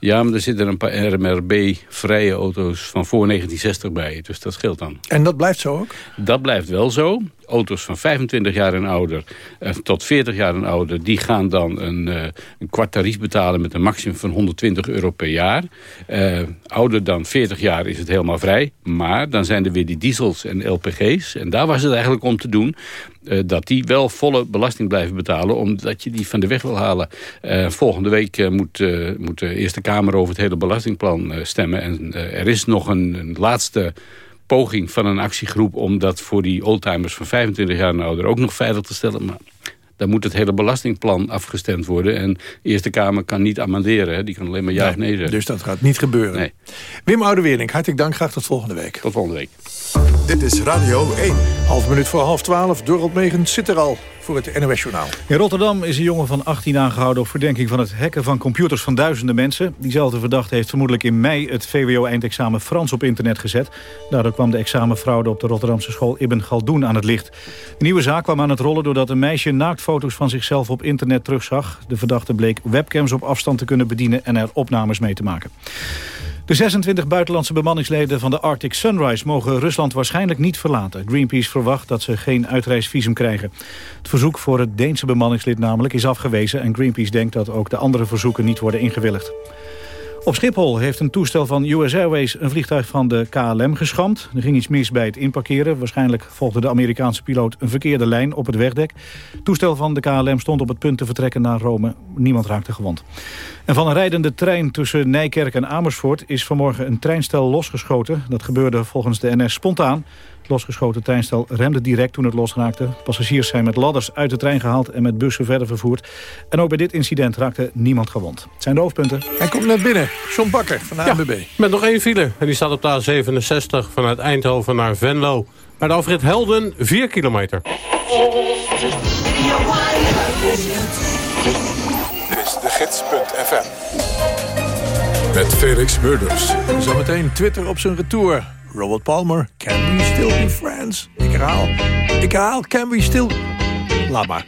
Ja, maar er zitten een paar RMRB-vrije auto's van voor 1960 bij. Dus dat scheelt dan. En dat blijft zo ook? Dat blijft wel zo. Auto's van 25 jaar en ouder eh, tot 40 jaar en ouder... die gaan dan een, uh, een kwart tarief betalen met een maximum van 120 euro per jaar. Uh, ouder dan 40 jaar is het helemaal vrij. Maar dan zijn er weer die diesels en LPG's. En daar was het eigenlijk om te doen uh, dat die wel volle belasting blijven betalen... omdat je die van de weg wil halen. Uh, volgende week uh, moet, moet, de Eerste Kamer over het hele belastingplan stemmen. En er is nog een laatste poging van een actiegroep... om dat voor die oldtimers van 25 jaar en ouder ook nog veilig te stellen. Maar dan moet het hele belastingplan afgestemd worden. En de Eerste Kamer kan niet amenderen. Hè. Die kan alleen maar ja of nee zeggen. Dus dat gaat niet gebeuren. Nee. Wim Oudewerink, hartelijk dank. Graag tot volgende week. Tot volgende week. Dit is Radio 1. Half minuut voor half twaalf. Dorot Megens zit er al voor het NOS-journaal. In Rotterdam is een jongen van 18 aangehouden... op verdenking van het hacken van computers van duizenden mensen. Diezelfde verdachte heeft vermoedelijk in mei het VWO-eindexamen Frans op internet gezet. Daardoor kwam de examenfraude op de Rotterdamse school Ibn Galdoen aan het licht. De nieuwe zaak kwam aan het rollen doordat een meisje naaktfoto's van zichzelf op internet terugzag. De verdachte bleek webcams op afstand te kunnen bedienen en er opnames mee te maken. De 26 buitenlandse bemanningsleden van de Arctic Sunrise mogen Rusland waarschijnlijk niet verlaten. Greenpeace verwacht dat ze geen uitreisvisum krijgen. Het verzoek voor het Deense bemanningslid namelijk is afgewezen... en Greenpeace denkt dat ook de andere verzoeken niet worden ingewilligd. Op Schiphol heeft een toestel van US Airways een vliegtuig van de KLM geschamd. Er ging iets mis bij het inparkeren. Waarschijnlijk volgde de Amerikaanse piloot een verkeerde lijn op het wegdek. Het toestel van de KLM stond op het punt te vertrekken naar Rome. Niemand raakte gewond. En van een rijdende trein tussen Nijkerk en Amersfoort is vanmorgen een treinstel losgeschoten. Dat gebeurde volgens de NS spontaan. Losgeschoten treinstel remde direct toen het losraakte. Passagiers zijn met ladders uit de trein gehaald en met bussen verder vervoerd. En ook bij dit incident raakte niemand gewond. Het zijn de hoofdpunten. Hij komt net binnen. John Bakker van de ANWB. Met nog één file. En die staat op de A67 vanuit Eindhoven naar Venlo. Bij de afrit Helden 4 kilometer. Dit is de gids.fm. Met Felix Murders. Zometeen Twitter op zijn retour. Robert Palmer, can we still be friends? Ik herhaal, ik herhaal, can we still... Laat maar.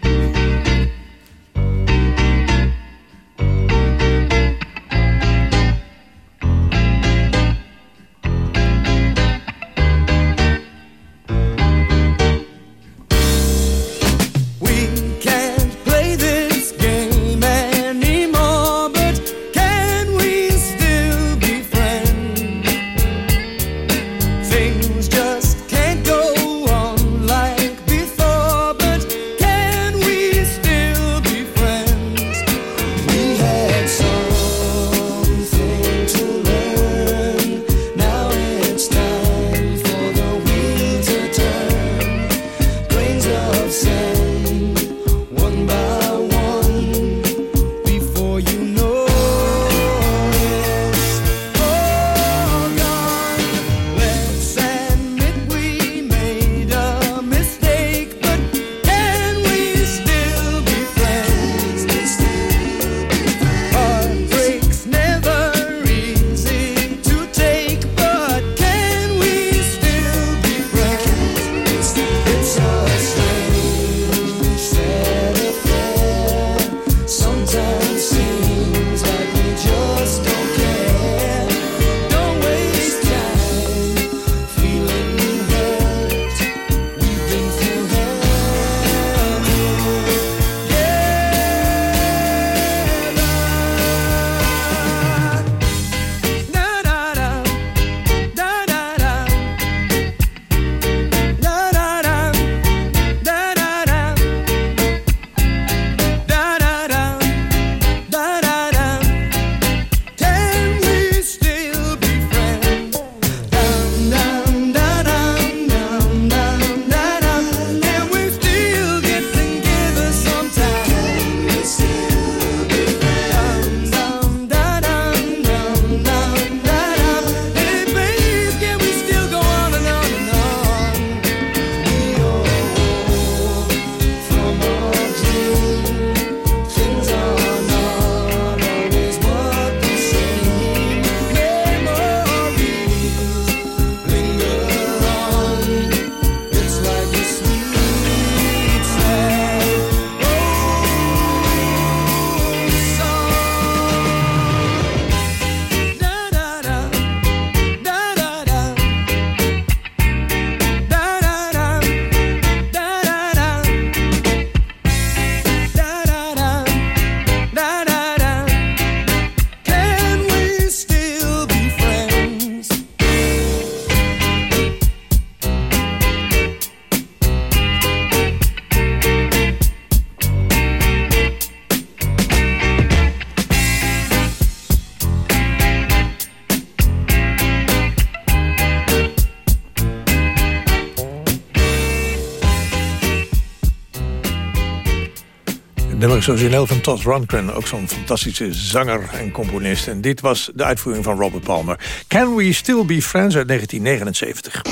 Origineel van Todd Rundgren. Ook zo'n fantastische zanger en componist. En dit was de uitvoering van Robert Palmer. Can We Still Be Friends uit 1979.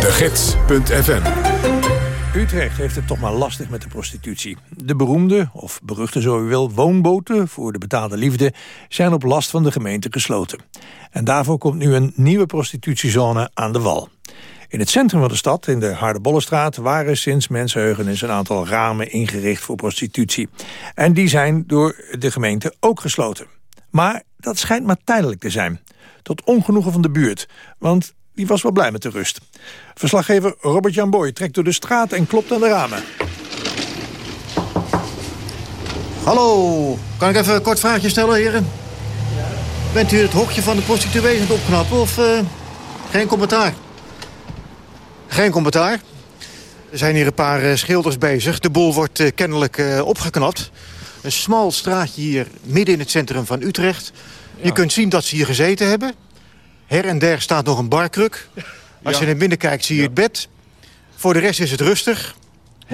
De Gids.fm Utrecht heeft het toch maar lastig met de prostitutie. De beroemde, of beruchte zo u wil, woonboten voor de betaalde liefde... zijn op last van de gemeente gesloten. En daarvoor komt nu een nieuwe prostitutiezone aan de wal. In het centrum van de stad, in de Hardebollenstraat... waren sinds mensenheugenis een aantal ramen ingericht voor prostitutie. En die zijn door de gemeente ook gesloten. Maar dat schijnt maar tijdelijk te zijn. Tot ongenoegen van de buurt. Want die was wel blij met de rust. Verslaggever Robert-Jan Boy trekt door de straat en klopt aan de ramen. Hallo, kan ik even een kort vraagje stellen, heren? Bent u het hokje van de prostituees aan het opknappen of eh, geen commentaar? Geen commentaar. Er zijn hier een paar eh, schilders bezig. De boel wordt eh, kennelijk eh, opgeknapt. Een smal straatje hier midden in het centrum van Utrecht. Je kunt zien dat ze hier gezeten hebben. Her en der staat nog een barkruk. Als je naar binnen kijkt zie je het bed. Voor de rest is het rustig.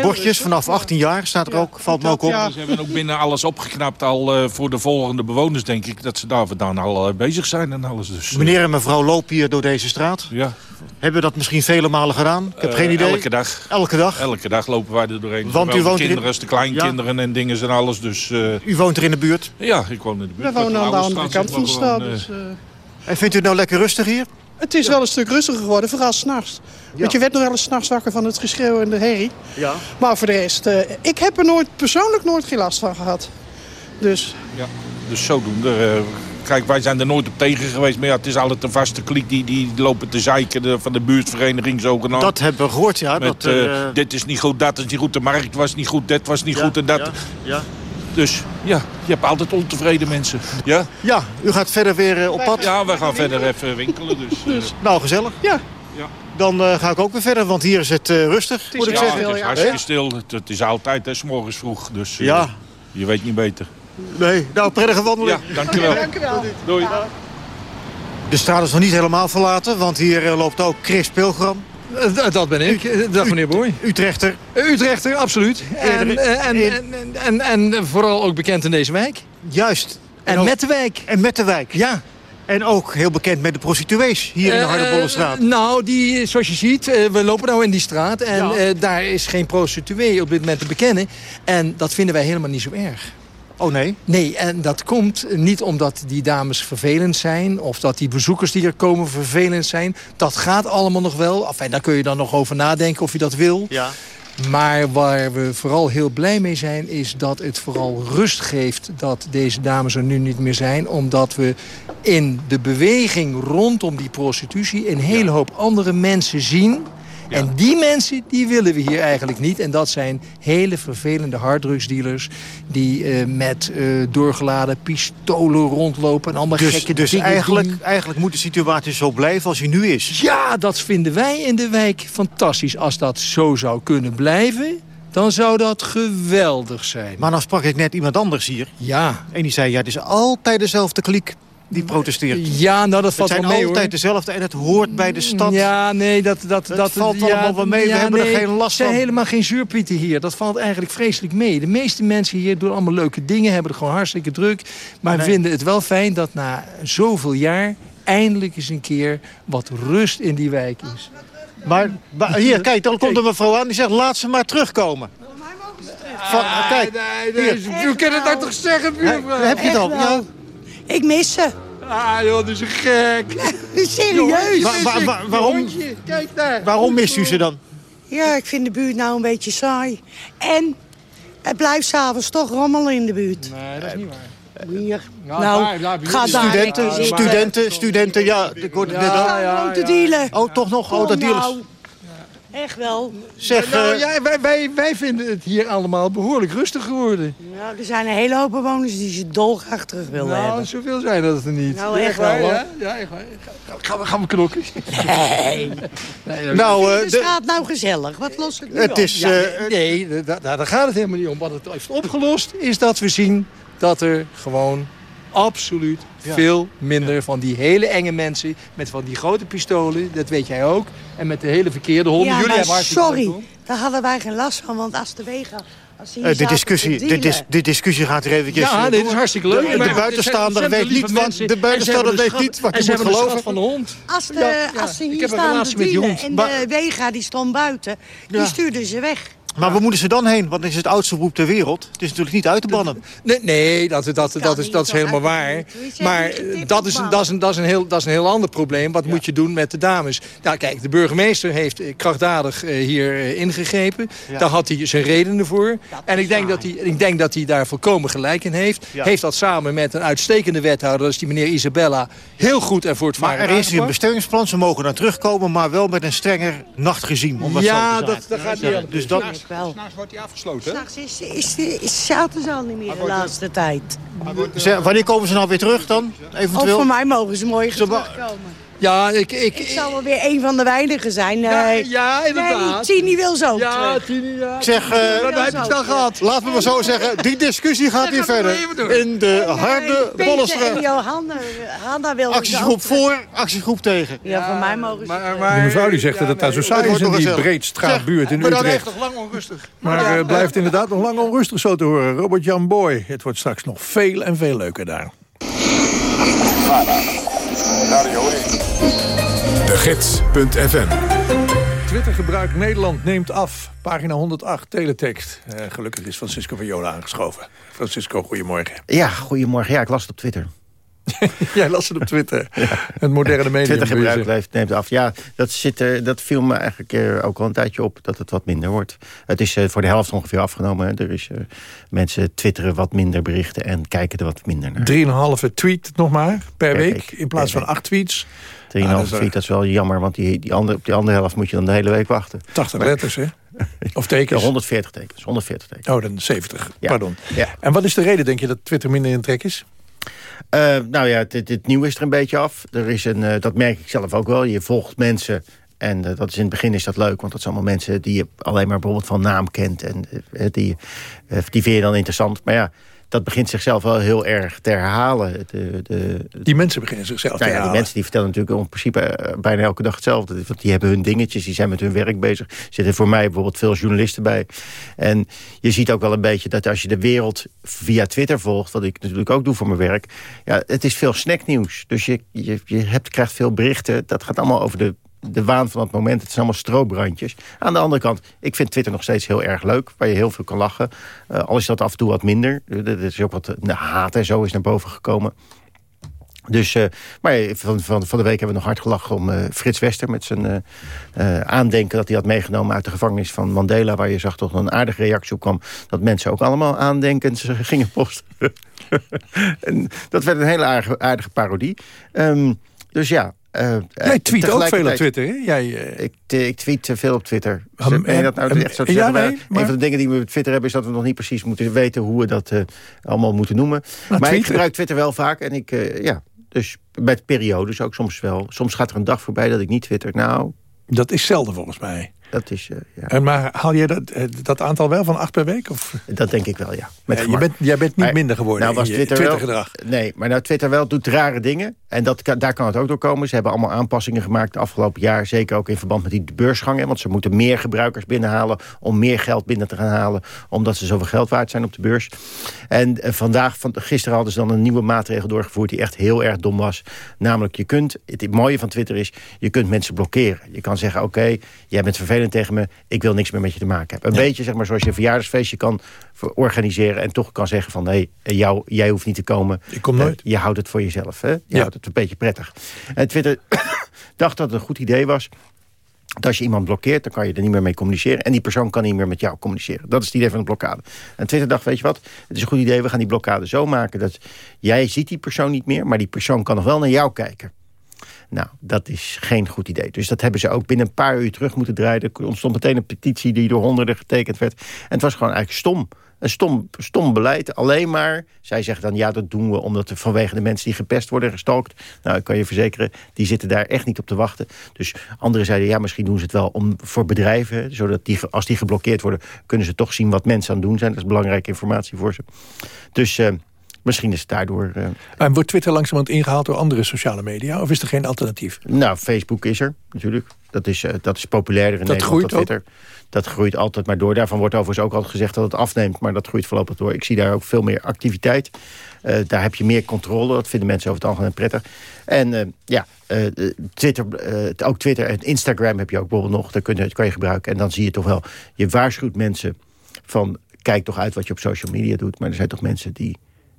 Bordjes vanaf 18 jaar staat er ook, valt me ook op. Ja, ze hebben ook binnen alles opgeknapt al eh, voor de volgende bewoners, denk ik. Dat ze daar vandaan al eh, bezig zijn en alles. Dus, eh, Meneer en mevrouw lopen hier door deze straat. Ja. Hebben we dat misschien vele malen gedaan? Ik heb geen idee. Elke dag. Elke dag? Elke dag lopen wij er doorheen. Want u woont in- kinderen de kleinkinderen en dingen en alles. Dus, eh, U woont er in de buurt? ja, ik woon in de buurt. We wonen aan de andere straat, kant van de stad. maar Dus, eh, En vindt u het nou lekker rustig hier? Het is wel een stuk rustiger geworden, vooral s'nachts. Want je werd nog wel eens s'nachts wakker van het geschreeuw en de herrie. Ja. Maar voor de rest, eh, ik heb er nooit, persoonlijk nooit geen last van gehad. Dus Ja, dus zodoende. eh, kijk, wij zijn er nooit op tegen geweest. Maar ja, het is altijd een vaste kliek die, die lopen te zeiken de, van de buurtvereniging zogenaamd. Dat hebben we gehoord, ja. Met, dat, eh, dit is niet goed, dat is niet goed, de markt was niet goed, dit was niet Ja, goed en dat. ja, ja. Dus ja, je hebt altijd ontevreden mensen. Ja, ja, u gaat verder weer eh, op pad. ja we gaan verder even winkelen. Dus, eh, Nou, gezellig. Ja. Ja. Dan eh, ga ik ook weer verder, want hier is het eh, rustig, moet ik ja, zeggen. het is hartstikke stil. Het, het is altijd, hè, 's morgens vroeg. Dus Ja. je weet niet beter. Nee, nou, prettige wandeling. Ja, dankjewel. dankjewel. Doei. De straat is nog niet helemaal verlaten, want hier loopt ook Chris Pilgram. Eh, Dat ben ik. Eh, Dag meneer Boy. Utrechter. Utrechter, absoluut. En, eh, en, en, en, en, vooral ook bekend in deze wijk. Juist. En met de wijk. En met de wijk. Ja. En ook heel bekend met de prostituees hier in de Hardebollenstraat. eh, nou, die, zoals je ziet, we lopen nou in die straat. En daar is geen prostituee op dit moment te bekennen. En dat vinden wij helemaal niet zo erg. Oh nee? Nee, en dat komt niet omdat die dames vervelend zijn... of dat die bezoekers die er komen vervelend zijn. Dat gaat allemaal nog wel. Enfin, daar kun je dan nog over nadenken of je dat wil. Ja. Maar waar we vooral heel blij mee zijn... is dat het vooral rust geeft dat deze dames er nu niet meer zijn. Omdat we in de beweging rondom die prostitutie... een hele hoop andere mensen zien... En die mensen, die willen we hier eigenlijk niet. En dat zijn hele vervelende harddrugsdealers... die eh, met eh, doorgeladen pistolen rondlopen en allemaal Dus, gekke dus dingen eigenlijk, doen. eigenlijk moet de situatie zo blijven als hij nu is. Ja, dat vinden wij in de wijk fantastisch. Als dat zo zou kunnen blijven, dan zou dat geweldig zijn. Maar dan sprak ik net iemand anders hier. Ja. En die zei, ja, het is altijd dezelfde kliek die protesteert. Ja, nou dat Het valt zijn wel mee altijd hoor. dezelfde en het hoort bij de stad. Ja, nee, dat, dat, dat, valt ja, allemaal wel mee. We hebben er nee, geen last Het zijn van. helemaal geen zuurpieten hier. Dat valt eigenlijk vreselijk mee. De meeste mensen hier doen allemaal leuke dingen, hebben het gewoon hartstikke druk. Maar Nee. vinden het wel fijn dat na zoveel jaar eindelijk eens een keer wat rust in die wijk is. Maar, maar hier, kijk, dan komt er mevrouw aan die zegt, laat ze maar terugkomen. Van, kijk, hier. U kan het nou toch zeggen, buurvrouw? Heb je het al? Ja. Ik mis ze. Ah joh, dat is een gek. Serieus? Wa- wa- wa- waarom, Kijk daar. waarom mist u ze dan? Ja, ik vind de buurt nou een beetje saai. En het blijft s'avonds toch rommelen in de buurt. Nee, dat is niet waar. Hier. Ja, nou, daar, daar, ga daar Studenten, studenten, studenten, ja. Ik hoorde het net al. Ja. Oh, toch nog? Oh, dat dealers. Nou, Echt wel. Zeg, nou, eh, ja, wij, wij, wij vinden het hier allemaal behoorlijk rustig geworden. Nou, er zijn een hele hoop bewoners die ze dolgraag terug willen Nou, hebben. zoveel zijn dat er niet. Nou, echt wel, hoor. Ja, ja echt waar. Gaan- Gaan we, gaan we knokken? Nee. Nee, Nou, eh, de straat nou gezellig. Wat lost het nu Het op? is, Ja, eh, nee, nee, da- da- daar gaat het helemaal niet om. Wat het heeft opgelost is dat we zien dat er gewoon absoluut Ja. veel minder van die hele enge mensen... met van die grote pistolen, dat weet jij ook. En met de hele verkeerde honden. Ja, Jullie maar sorry, daar hadden wij geen last van. Want als de wegen... Als Eh, de, discussie, de, dis, de discussie gaat er eventjes... Ja, dit is hartstikke leuk. De, de Maar buitenstaander weet niet wat, de buitenstaander weet de niet wat je ze moet de geloven. van de hond. Als, de, als ze hier staan te met die dealen hond. en de wega die stond buiten, Ja. die stuurden ze weg. Maar waar moeten ze dan heen? Want het is het oudste beroep ter wereld. Het is natuurlijk niet uit te bannen. Nee, nee dat, dat, dat, is, dat is helemaal waar. Maar eh, dat is, een, dat, is een, dat, is een heel, dat is een heel ander probleem. Wat moet je doen met de dames? Nou, kijk, de burgemeester heeft eh, krachtdadig eh, hier ingegrepen. Ja. Daar had hij zijn redenen voor. En ik denk, dat hij, ik denk dat hij daar volkomen gelijk in heeft. Ja. Heeft dat samen met een uitstekende wethouder, dat is die meneer Isabella, heel goed en Maar voortvarend er is hier een bestemmingsplan. Ze mogen daar terugkomen, maar wel met een strenger nachtregime. Om dat Ja, zo te dat, dat gaat niet. Dus dat, Wel. wordt hij afgesloten. S'nachts is, is, is, is zaten ze al niet meer de laatste tijd. Ze- wanneer komen ze nou weer terug dan? Of Eventueel? voor mij mogen ze wa- terugkomen. Ja, ik... ik, Ik zal wel weer een van de weinigen zijn. Nee, Ja, ja, inderdaad. Nee, Tini wil zo ja, terug. Tini, ja. Zeg, eh, Dan heb het wel gehad. laten we maar zo zeggen, die discussie gaat hier verder. In de harde Bollenstraat. Johanna, Hanna wil Actiegroep voor, actiegroep tegen. Ja, voor mij mogen ze Maar, maar, Die mevrouw die zegt dat het daar zo saai is in nog die. Breedstraatbuurt in maar dan Utrecht. toch lang onrustig. Maar eh, het blijft inderdaad nog lang onrustig zo te horen. Robert Jan Boy, het wordt straks nog veel en veel leuker daar. De Gids.fm Twittergebruik Nederland neemt af. Pagina 108, teletext. Eh, gelukkig is Francisco Viola aangeschoven. Francisco, goedemorgen. Ja, goedemorgen. Ja, ik las het op Twitter. Jij las het op Twitter. Het moderne medium. Twittergebruik neemt af. Ja, dat, zit, er- dat viel me eigenlijk eh, ook al een tijdje op dat het wat minder wordt. Het is eh, voor de helft ongeveer afgenomen. Er is, eh, mensen twitteren wat minder berichten en kijken er wat minder naar. 3,5 tweet nog maar per, Per week. week. In plaats van 8 tweets. 3,5 Ah, dat is, eh, tweet, dat is wel jammer, want die, die andere, op die andere helft moet je dan de hele week wachten. 80 Maar- letters, hè? Of Ja, tekens. 140 tekens. 140 tekens. Oh, dan 70. Ja. Pardon. Ja. En wat is de reden, denk je, dat Twitter minder in trek is? Eh, nou ja, het, het, nieuwe is er een beetje af. Er is een, eh, dat merk ik zelf ook wel. Je volgt mensen. En eh, dat is in het begin is dat leuk. Want dat zijn allemaal mensen die je alleen maar bijvoorbeeld van naam kent. En die, die vind je dan interessant. Maar ja, dat begint zichzelf wel heel erg te herhalen. De, de, Die mensen beginnen zichzelf nou te ja, die herhalen. mensen die vertellen natuurlijk in principe eh, bijna elke dag hetzelfde. Want die hebben hun dingetjes, die zijn met hun werk bezig. Er zitten voor mij bijvoorbeeld veel journalisten bij. En je ziet ook wel een beetje dat als je de wereld via Twitter volgt... wat ik natuurlijk ook doe voor mijn werk... ja, het is veel snacknieuws. Dus je, je, je hebt, krijgt veel berichten. Dat gaat allemaal over de, de waan van het moment. Het zijn allemaal stroopbrandjes. Aan de andere kant, ik vind Twitter nog steeds heel erg leuk. Waar je heel veel kan lachen. Eh, al is dat af en toe wat minder. Er er is ook wat eh, haat en zo is naar boven gekomen. Dus, eh, maar van, van, van de week hebben we nog hard gelachen om eh, Frits Wester... met zijn eh, eh, aandenken dat hij had meegenomen uit de gevangenis van Mandela... waar je zag toch een aardige reactie op kwam... dat mensen ook allemaal aandenkens eh, gingen posten. en dat werd een hele aardige, aardige parodie. Ehm, dus ja... eh, Jij tweet ook veel op Twitter, hè? Jij, eh, ik, eh, ik tweet eh, veel op Twitter. En- dat nou echt zo te ja, zeggen? Nee, maar- Een van de dingen die we op Twitter hebben... is dat we nog niet precies moeten weten hoe we dat eh, allemaal moeten noemen. maar ik gebruik Twitter wel vaak. En ik, eh, ja, dus met periodes ook soms wel. Soms gaat er een dag voorbij dat ik niet twitter. Nou, dat is zelden volgens mij. Dat is... eh, ja, En maar haal jij dat, eh, dat aantal wel van 8 per week? Of? dat denk ik wel, ja. Met Eh, je bent, jij bent niet Maar- minder geworden nou, was je Twitter wel- Twittergedrag. Nee, maar nou, Twitter wel doet rare dingen. En dat, daar kan het ook door komen. Ze hebben allemaal aanpassingen gemaakt de afgelopen jaar. Zeker ook in verband met die beursgangen. Want ze moeten meer gebruikers binnenhalen... om meer geld binnen te gaan halen. Omdat ze zoveel geld waard zijn op de beurs. En vandaag, van, gisteren hadden ze dan een nieuwe maatregel doorgevoerd... die echt heel erg dom was. Namelijk, je kunt... Het mooie van Twitter is, je kunt mensen blokkeren. Je kan zeggen, oké, jij bent vervelend tegen me... ik wil niks meer met je te maken hebben. Een beetje zeg maar, zoals je een verjaardagsfeestje kan organiseren... en toch kan zeggen van, hé, hey, jou, jij hoeft niet te komen. Ik kom Eh, nooit. je houdt het voor jezelf. Hè? Je Ja. houdt het een beetje prettig. En Twitter dacht dat het een goed idee was. Dat als je iemand blokkeert, dan kan je er niet meer mee communiceren. En die persoon kan niet meer met jou communiceren. Dat is het idee van de blokkade. En Twitter dacht, weet je wat, het is een goed idee. We gaan die blokkade zo maken dat jij ziet die persoon niet meer. Maar die persoon kan nog wel naar jou kijken. Nou, dat is geen goed idee. Dus dat hebben ze ook binnen een paar uur terug moeten draaien. Er ontstond meteen een petitie die door honderden getekend werd. En het was gewoon eigenlijk stom. Een stom, stom beleid. Alleen maar, zij zeggen dan, ja, dat doen we omdat er vanwege de mensen die gepest worden gestalkt. Nou, ik kan je verzekeren, die zitten daar echt niet op te wachten. Dus anderen zeiden, ja, misschien doen ze het wel om, voor bedrijven. Zodat die, als die geblokkeerd worden, kunnen ze toch zien wat mensen aan het doen zijn. Dat is belangrijke informatie voor ze. Dus... eh, Misschien is het daardoor... eh, En wordt Twitter langzamerhand ingehaald door andere sociale media? Of is er geen alternatief? Nou, Facebook is er natuurlijk. Dat is, eh, dat is populairder in Dat Nederland dan groeit Twitter. Dat groeit altijd maar door. Daarvan wordt overigens ook altijd gezegd dat het afneemt... maar dat groeit voorlopig door. Ik zie daar ook veel meer activiteit. Eh, daar heb je meer controle. Dat vinden mensen over het algemeen prettig. En ja, Twitter, ook Twitter en Instagram heb je ook bijvoorbeeld nog. Daar kun je, kan je gebruiken. En dan zie je toch wel... je waarschuwt mensen van... kijk toch uit wat je op social media doet. Maar er zijn toch mensen die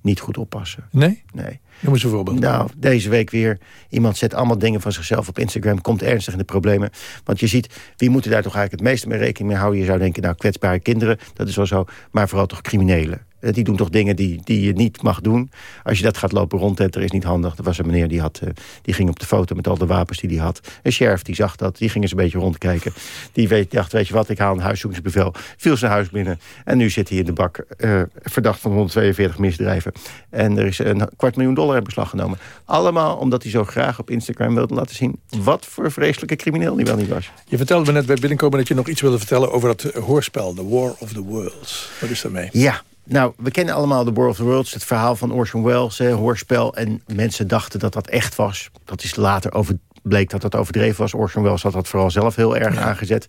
niet goed oppassen. Nee? Nee. Noem eens een voorbeeld. Nou, deze week weer. Iemand zet allemaal dingen van zichzelf op Instagram. Komt ernstig in de problemen. Want je ziet, wie moet er daar toch eigenlijk het meeste mee rekening mee houden? Je zou denken, nou, kwetsbare kinderen. Dat is wel zo. Maar vooral toch criminelen. Eh, Die doen toch dingen die, die je niet mag doen. Als je dat gaat lopen rondtetteren is niet handig. Er was een meneer die, had, eh, die ging op de foto met al de wapens die hij had. Een sheriff die zag dat. Die ging eens een beetje rondkijken. Die weet, dacht, weet je wat, ik haal een huiszoekingsbevel. Viel zijn huis binnen. En nu zit hij in de bak. eh, verdacht van 142 misdrijven. En er is een kwart miljoen dollar in beslag genomen. Allemaal omdat hij zo graag op Instagram wilde laten zien... wat voor vreselijke crimineel die wel niet was. Je vertelde me net bij binnenkomen dat je nog iets wilde vertellen... over dat hoorspel, The War of the Worlds. Wat is daarmee? Ja, nou, we kennen allemaal The War of the Worlds. Het verhaal van Orson Welles, hè, hoorspel. En mensen dachten dat dat echt was. Dat is later over, bleek dat dat overdreven was. Orson Welles had dat vooral zelf heel erg aangezet.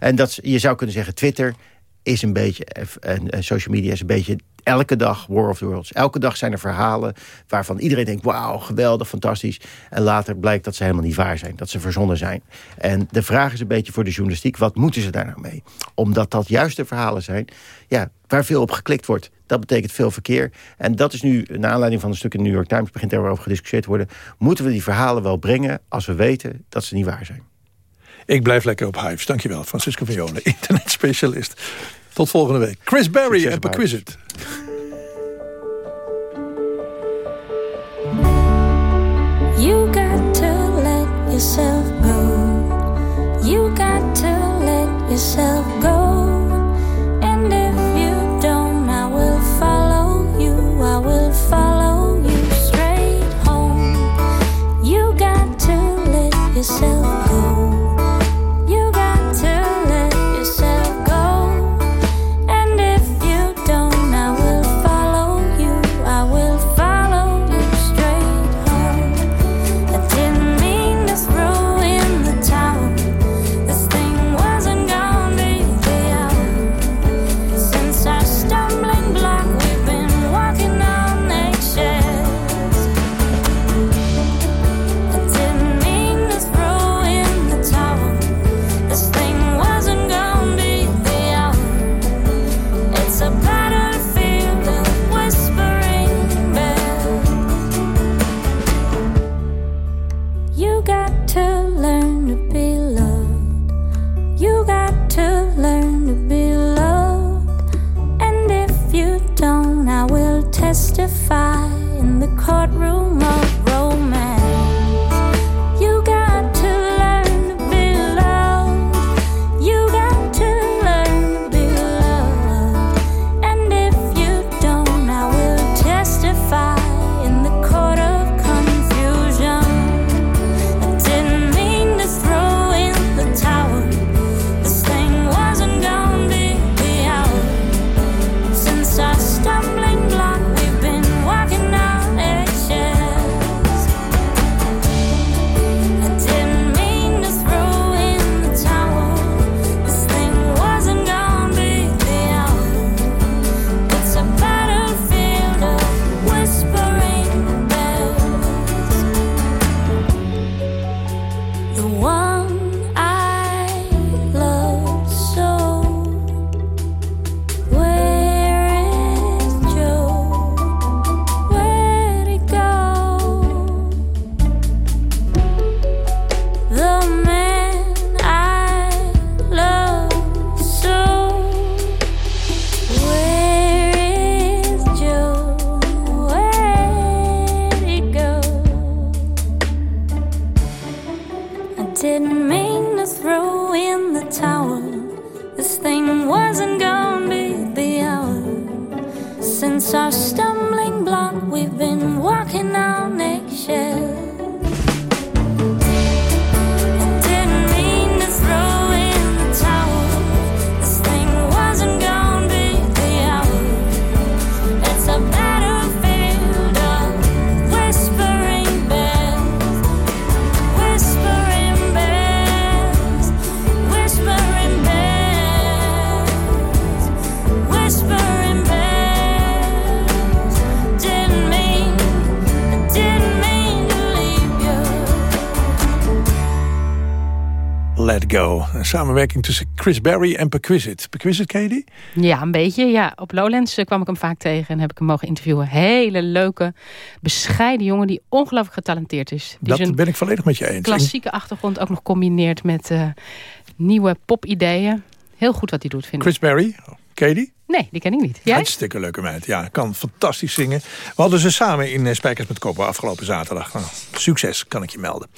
En dat, je zou kunnen zeggen, Twitter is een beetje... en, en social media is een beetje elke dag War of the Worlds. Elke dag zijn er verhalen waarvan iedereen denkt... wauw, geweldig, fantastisch. En later blijkt dat ze helemaal niet waar zijn. Dat ze verzonnen zijn. En de vraag is een beetje voor de journalistiek... wat moeten ze daar nou mee? Omdat dat juist de verhalen zijn... Ja, waar veel op geklikt wordt. Dat betekent veel verkeer. En dat is nu, naar aanleiding van een stuk in de New York Times... begint er over gediscussieerd te worden. Moeten we die verhalen wel brengen... als we weten dat ze niet waar zijn? Ik blijf lekker op Hives. Dankjewel, Francisco Jolen, internetspecialist. Tot volgende week. Chris Berry en Perquisite. You got to let yourself go. You got to let yourself go. And if you don't, I will follow you. I will follow you straight home. You got to let yourself mean to throw in the towel. This thing wasn't gonna be the hour. Since our stumbling block, we've been walking on eggshells. Let Go. Een samenwerking tussen Chris Berry en Perquisite. Perquisite, ken je die? Ja, een beetje. Ja. Op Lowlands eh, kwam ik hem vaak tegen en heb ik hem mogen interviewen. Hele leuke, bescheiden jongen die ongelooflijk getalenteerd is. Die Dat ben ik volledig met je eens. klassieke achtergrond ook nog combineert met eh, nieuwe popideeën. Heel goed wat hij doet, vind ik. Chris Berry, ken je die? Nee, die ken ik niet. Jij? Hartstikke leuke meid. Ja, kan fantastisch zingen. We hadden ze samen in eh, Spijkers met Koppen afgelopen zaterdag. Nou, succes, kan ik je melden.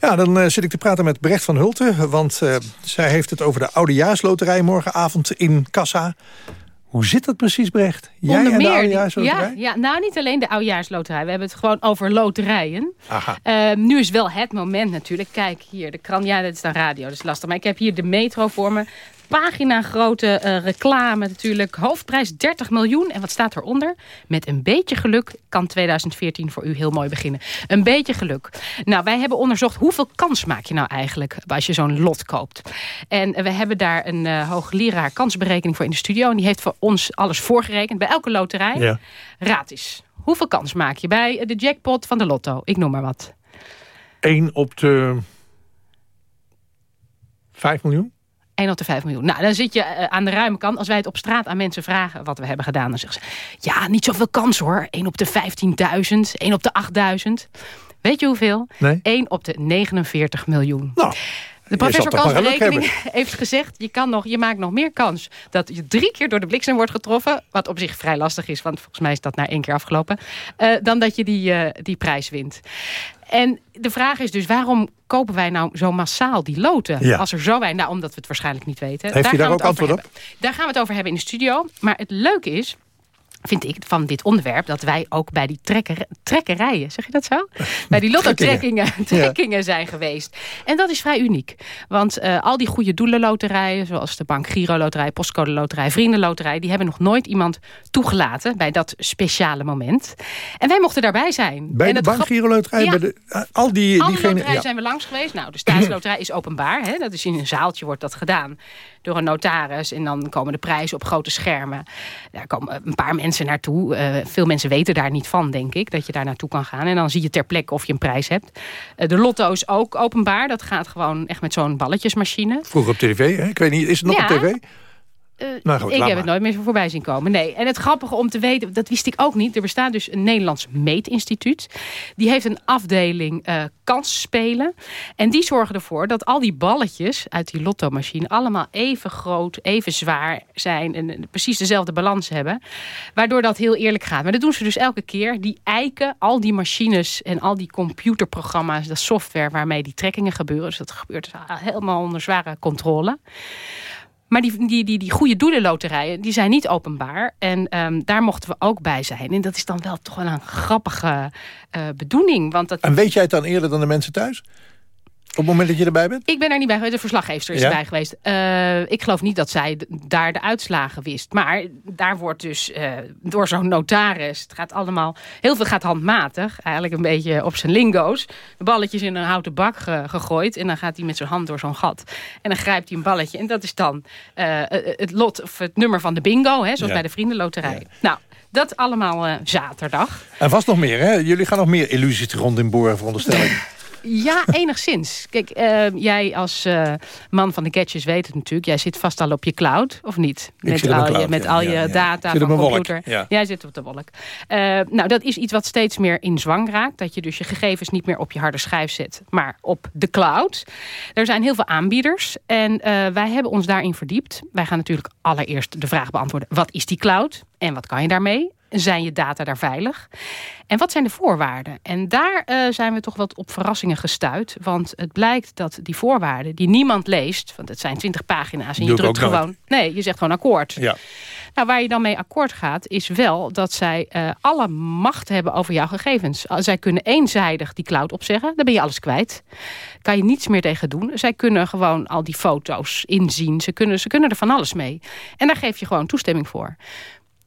Ja, dan eh, zit ik te praten met Brecht van Hulten. Want eh, zij heeft het over de Oudejaarsloterij morgenavond in Kassa. Hoe zit dat precies, Brecht? Jij Onder en de meer Oudejaarsloterij? Ja, ja, nou niet alleen de oudejaarsloterij. We hebben het gewoon over loterijen. Aha. Ehm, nu is wel het moment natuurlijk. Kijk hier, de krant. Ja, dat is dan radio, dat is lastig. Maar ik heb hier de metro voor me. Pagina grote eh, reclame natuurlijk. Hoofdprijs 30 miljoen. En wat staat eronder? Met een beetje geluk kan 2014 voor u heel mooi beginnen. Een beetje geluk. Nou, wij hebben onderzocht hoeveel kans maak je nou eigenlijk als je zo'n lot koopt. En we hebben daar een eh, hoogleraar kansberekening voor in de studio. En die heeft voor ons alles voorgerekend. Bij elke loterij. Ja. Raad eens. Hoeveel kans maak je bij de jackpot van de lotto? Ik noem maar wat. 1 op de 5 miljoen? 1 op de 5 miljoen. Nou, dan zit je eh, aan de ruime kant. Als wij het op straat aan mensen vragen wat we hebben gedaan... dan zeggen ze, ja, niet zoveel kans hoor. 1 op de 15.000, 1 op de 8.000. Weet je hoeveel? Nee. 1 op de 49 miljoen. Nou, de professor kansberekening heeft gezegd... Je, kan nog, je maakt nog meer kans dat je drie keer door de bliksem wordt getroffen... wat op zich vrij lastig is, want volgens mij is dat na één keer afgelopen... eh, dan dat je die, eh, die prijs wint. En de vraag is dus, waarom kopen wij nou zo massaal die loten? Ja. Als er zo weinig, nou, omdat we het waarschijnlijk niet weten. Heeft u daar ook antwoord op? hebben. Daar gaan we het over hebben in de studio. Maar het leuke is, vind ik, van dit onderwerp... dat wij ook bij die trekker, trekkerijen, zeg je dat zo? Bij die lotto-trekkingen trekkingen zijn geweest. En dat is vrij uniek. Want eh, al die goede doelenloterijen... zoals de Bank Giro Loterij, Postcode Loterij, Vriendenloterij... die hebben nog nooit iemand toegelaten bij dat speciale moment. En wij mochten daarbij zijn. Bij en de Bank Giro Loterij? Ja. Bij de, eh, al die, alle diegene, loterijen ja. zijn we langs geweest. Nou, de staatsloterij is openbaar. Hè? Dat is in een zaaltje wordt dat gedaan door een notaris. En dan komen de prijzen op grote schermen. Daar komen een paar mensen naartoe. Eh, veel mensen weten daar niet van, denk ik. Dat je daar naartoe kan gaan. En dan zie je ter plekke of je een prijs hebt. Eh, de lotto is ook openbaar. Dat gaat gewoon echt met zo'n balletjesmachine. Vroeger op tv, hè? Ik weet niet, is het nog Ja. op tv? Eh, Nou goed, ik heb maar. het nooit meer voorbij zien komen. Nee. En het grappige om te weten, dat wist ik ook niet. Er bestaat dus een Nederlands meetinstituut. Die heeft een afdeling eh kansspelen. En die zorgen ervoor dat al die balletjes uit die lottomachine... allemaal even groot, even zwaar zijn... en eh, precies dezelfde balans hebben. Waardoor dat heel eerlijk gaat. Maar dat doen ze dus elke keer. Die eiken al die machines en al die computerprogramma's... de software waarmee die trekkingen gebeuren. Dus dat gebeurt dus helemaal onder zware controle. Maar die, die, die, die goede doelenloterijen, die zijn niet openbaar. En ehm, daar mochten we ook bij zijn. En dat is dan wel toch wel een grappige eh, bedoeling. Want dat, En weet jij het dan eerder dan de mensen thuis? Op het moment dat je erbij bent? ik ben er niet bij geweest, de verslaggever is Ja? erbij geweest. Eh, ik geloof niet dat zij daar de uitslagen wist. Maar daar wordt dus eh, door zo'n notaris... het gaat allemaal, heel veel gaat handmatig. Eigenlijk een beetje op zijn lingo's. De balletjes in een houten bak ge- gegooid. En dan gaat hij met zijn hand door zo'n gat. En dan grijpt hij een balletje. En dat is dan eh, het lot of het nummer van de bingo. Hè, zoals Ja. bij de Vriendenloterij. Nou, dat allemaal zaterdag. En vast nog meer, hè? Jullie gaan nog meer illusies te grond in boren, veronderstel ik. Ja, enigszins. Kijk, eh, jij als eh, man van de gadgets weet het natuurlijk. Jij zit vast al op je cloud, of niet? met al, je, met ja, al ja, je data van wolk, computer. Jij zit op de wolk. Eh, nou, dat is iets wat steeds meer in zwang raakt. Dat je dus je gegevens niet meer op je harde schijf zet, maar op de cloud. Er zijn heel veel aanbieders en wij hebben ons daarin verdiept. Wij gaan natuurlijk allereerst de vraag beantwoorden. Wat is die cloud en wat kan je daarmee? Zijn je data daar veilig? En wat zijn de voorwaarden? En daar eh, zijn we toch wat op verrassingen gestuurd. Want het blijkt dat die voorwaarden die niemand leest... want het zijn twintig pagina's en je drukt nooit. gewoon... Nee, je zegt gewoon akkoord. Ja. Nou, waar je dan mee akkoord gaat, is wel dat zij eh, alle macht hebben over jouw gegevens. Als Zij kunnen eenzijdig die cloud opzeggen, dan ben je alles kwijt. Kan je niets meer tegen doen. Zij kunnen gewoon al die foto's inzien. Ze kunnen, ze kunnen er van alles mee. En daar geef je gewoon toestemming voor.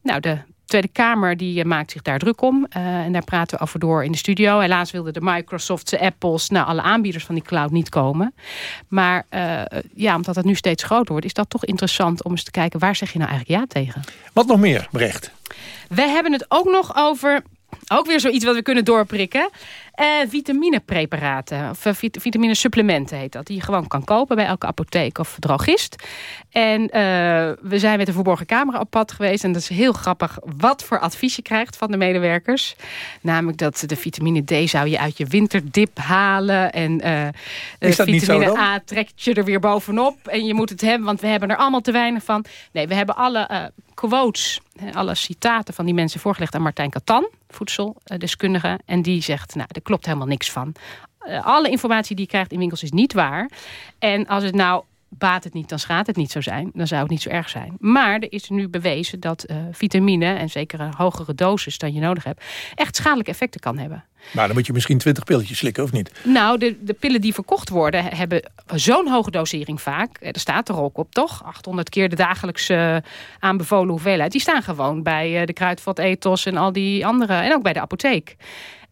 Nou, de Tweede Kamer die eh, maakt zich daar druk om. Eh, en daar praten we over door in de studio. Helaas wilden de Microsofts, de Apples, nou, alle aanbieders van die cloud niet komen. Maar eh, ja, omdat het nu steeds groter wordt, is dat toch interessant om eens te kijken waar zeg je nou eigenlijk ja tegen? Wat nog meer, Brecht? We hebben het ook nog over, ook weer zoiets wat we kunnen doorprikken. Eh vitaminepreparaten, of eh, vit vitaminesupplementen heet dat. Die je gewoon kan kopen bij elke apotheek of drogist. En eh, we zijn met de verborgen camera op pad geweest. En dat is heel grappig wat voor advies je krijgt van de medewerkers. Namelijk dat de vitamine D zou je uit je winterdip halen. En vitamine? A trekt je er weer bovenop. En je moet het hebben, want we hebben er allemaal te weinig van. Nee, we hebben alle quotes, alle citaten van die mensen voorgelegd aan Martijn Katan, voedseldeskundige. En die zegt, nou, er klopt helemaal niks van. Eh, alle informatie die je krijgt in winkels is niet waar. En als het nou baat het niet, dan schaadt het niet zo zijn. Dan zou het niet zo erg zijn. Maar er is nu bewezen dat eh, vitamine, en zeker een hogere dosis dan je nodig hebt, echt schadelijke effecten kan hebben. Maar dan moet je misschien 20 pilletjes slikken, of niet? Nou, de, de pillen die verkocht worden hebben zo'n hoge dosering vaak. Eh, Er staat er ook op, toch? 800 keer de dagelijkse eh, aanbevolen hoeveelheid. Die staan gewoon bij de Kruidvat Ethos en al die andere. En ook bij de apotheek.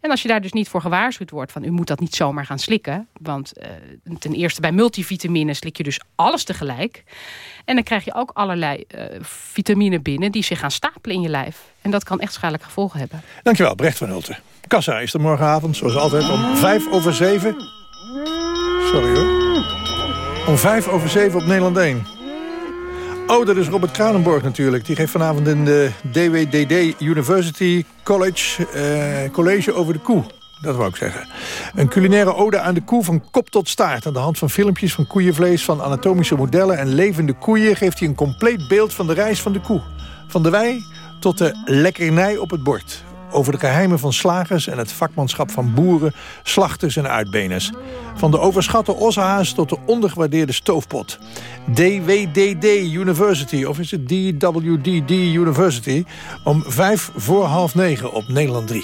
En als je daar dus niet voor gewaarschuwd wordt van u moet dat niet zomaar gaan slikken. Want eh, ten eerste bij multivitamine slik je dus alles tegelijk. En dan krijg je ook allerlei eh, vitamine binnen die zich gaan stapelen in je lijf. En dat kan echt schadelijke gevolgen hebben. Dankjewel, Brecht van Hulten. Kassa is er morgenavond, zoals altijd, om vijf over zeven. Sorry hoor. Om vijf over zeven op Nederland 1. Oh, dat is Robert Kranenborg natuurlijk. Die geeft vanavond in de DWDD University College... eh, college over de koe. Dat wou ik zeggen. Een culinaire ode aan de koe van kop tot staart. Aan de hand van filmpjes van koeienvlees, van anatomische modellen en levende koeien... geeft hij een compleet beeld van de reis van de koe. Van de wei tot de lekkernij op het bord. Over de geheimen van slagers en het vakmanschap van boeren, slachters en uitbeners. Van de overschatte ossenhaas tot de ondergewaardeerde stoofpot. DWDD University, of is het DWDD University... om vijf voor half negen op Nederland 3.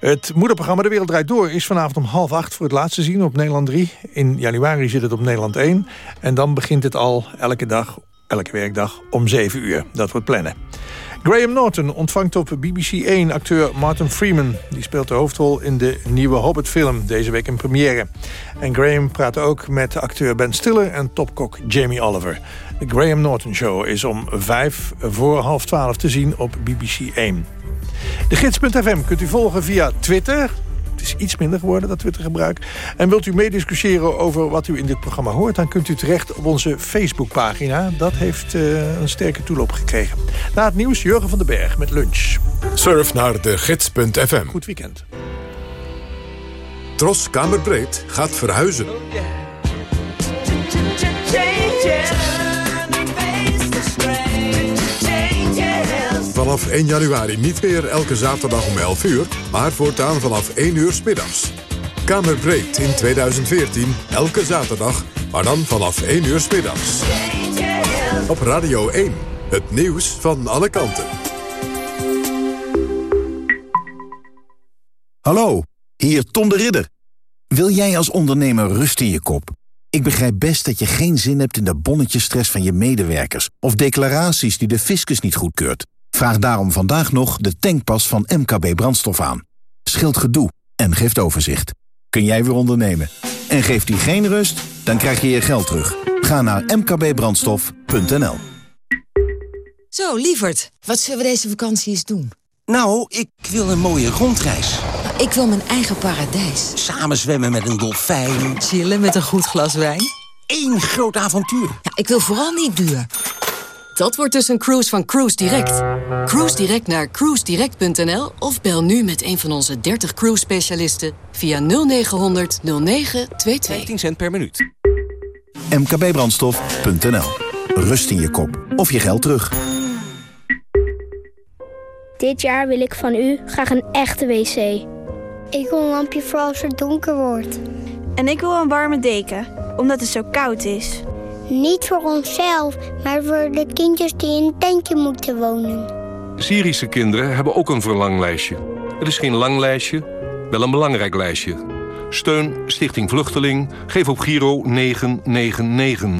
Het moederprogramma De Wereld Draait Door is vanavond om half acht voor het laatst te zien op Nederland 3. In januari zit het op Nederland 1. En dan begint het al elke dag, elke werkdag om 7 uur. Dat wordt plannen. Graham Norton ontvangt op BBC 1 acteur Martin Freeman. Die speelt de hoofdrol in de nieuwe Hobbit-film, deze week in première. En Graham praat ook met acteur Ben Stiller en topkok Jamie Oliver. De Graham Norton Show is om vijf voor half twaalf te zien op BBC 1. De gids.fm kunt u volgen via Twitter. Het is iets minder geworden, dat Twitter-gebruik. En wilt u meediscussiëren over wat u in dit programma hoort... dan kunt u terecht op onze Facebookpagina. Dat heeft eh, een sterke toelop gekregen. Na het nieuws Jurgen van den Berg met lunch. Surf naar de gids.fm. Goed weekend. Tros Kamerbreed gaat verhuizen. Vanaf 1 januari niet meer elke zaterdag om 11 uur, maar voortaan vanaf 1 uur 's middags. Kamerbreed in 2014, elke zaterdag, maar dan vanaf 1 uur middags. Op Radio 1, het nieuws van alle kanten. Hallo, hier Tom de Ridder. Wil jij als ondernemer rust in je kop? Ik begrijp best dat je geen zin hebt in de bonnetjesstress van je medewerkers... of declaraties die de fiscus niet goedkeurt. Vraag daarom vandaag nog de tankpas van MKB Brandstof aan. Scheelt gedoe en geeft overzicht. Kun jij weer ondernemen? En geeft die geen rust? Dan krijg je je geld terug. Ga naar mkbbrandstof.nl Zo, lieverd, wat zullen we deze vakantie eens doen? Nou, ik wil een mooie rondreis. Ik wil mijn eigen paradijs. Samen zwemmen met een dolfijn. Chillen met een goed glas wijn. Eén groot avontuur. Ja, ik wil vooral niet duur. Dat wordt dus een cruise van Cruise Direct. Cruise Direct naar cruisedirect.nl of bel nu met een van onze 30 cruise specialisten via 0900 0922. 15 cent per minuut. mkbbrandstof.nl Rust in je kop of je geld terug. Dit jaar wil ik van u graag een echte wc. Ik wil een lampje voor als het donker wordt. En ik wil een warme deken, omdat het zo koud is. Niet voor onszelf, maar voor de kindjes die in een tentje moeten wonen. Syrische kinderen hebben ook een verlanglijstje. Het is geen lang lijstje, wel een belangrijk lijstje. Steun Stichting Vluchteling. Geef op Giro 999.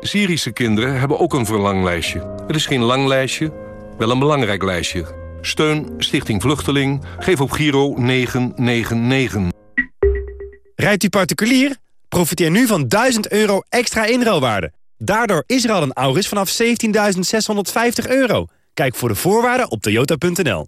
Syrische kinderen hebben ook een verlanglijstje. Het is geen lang lijstje, wel een belangrijk lijstje. Steun Stichting Vluchteling. Geef op Giro 999. Rijdt u particulier? Profiteer nu van 1000 euro extra inruilwaarde. Daardoor is er al een Auris vanaf 17.650 euro. Kijk voor de voorwaarden op toyota.nl.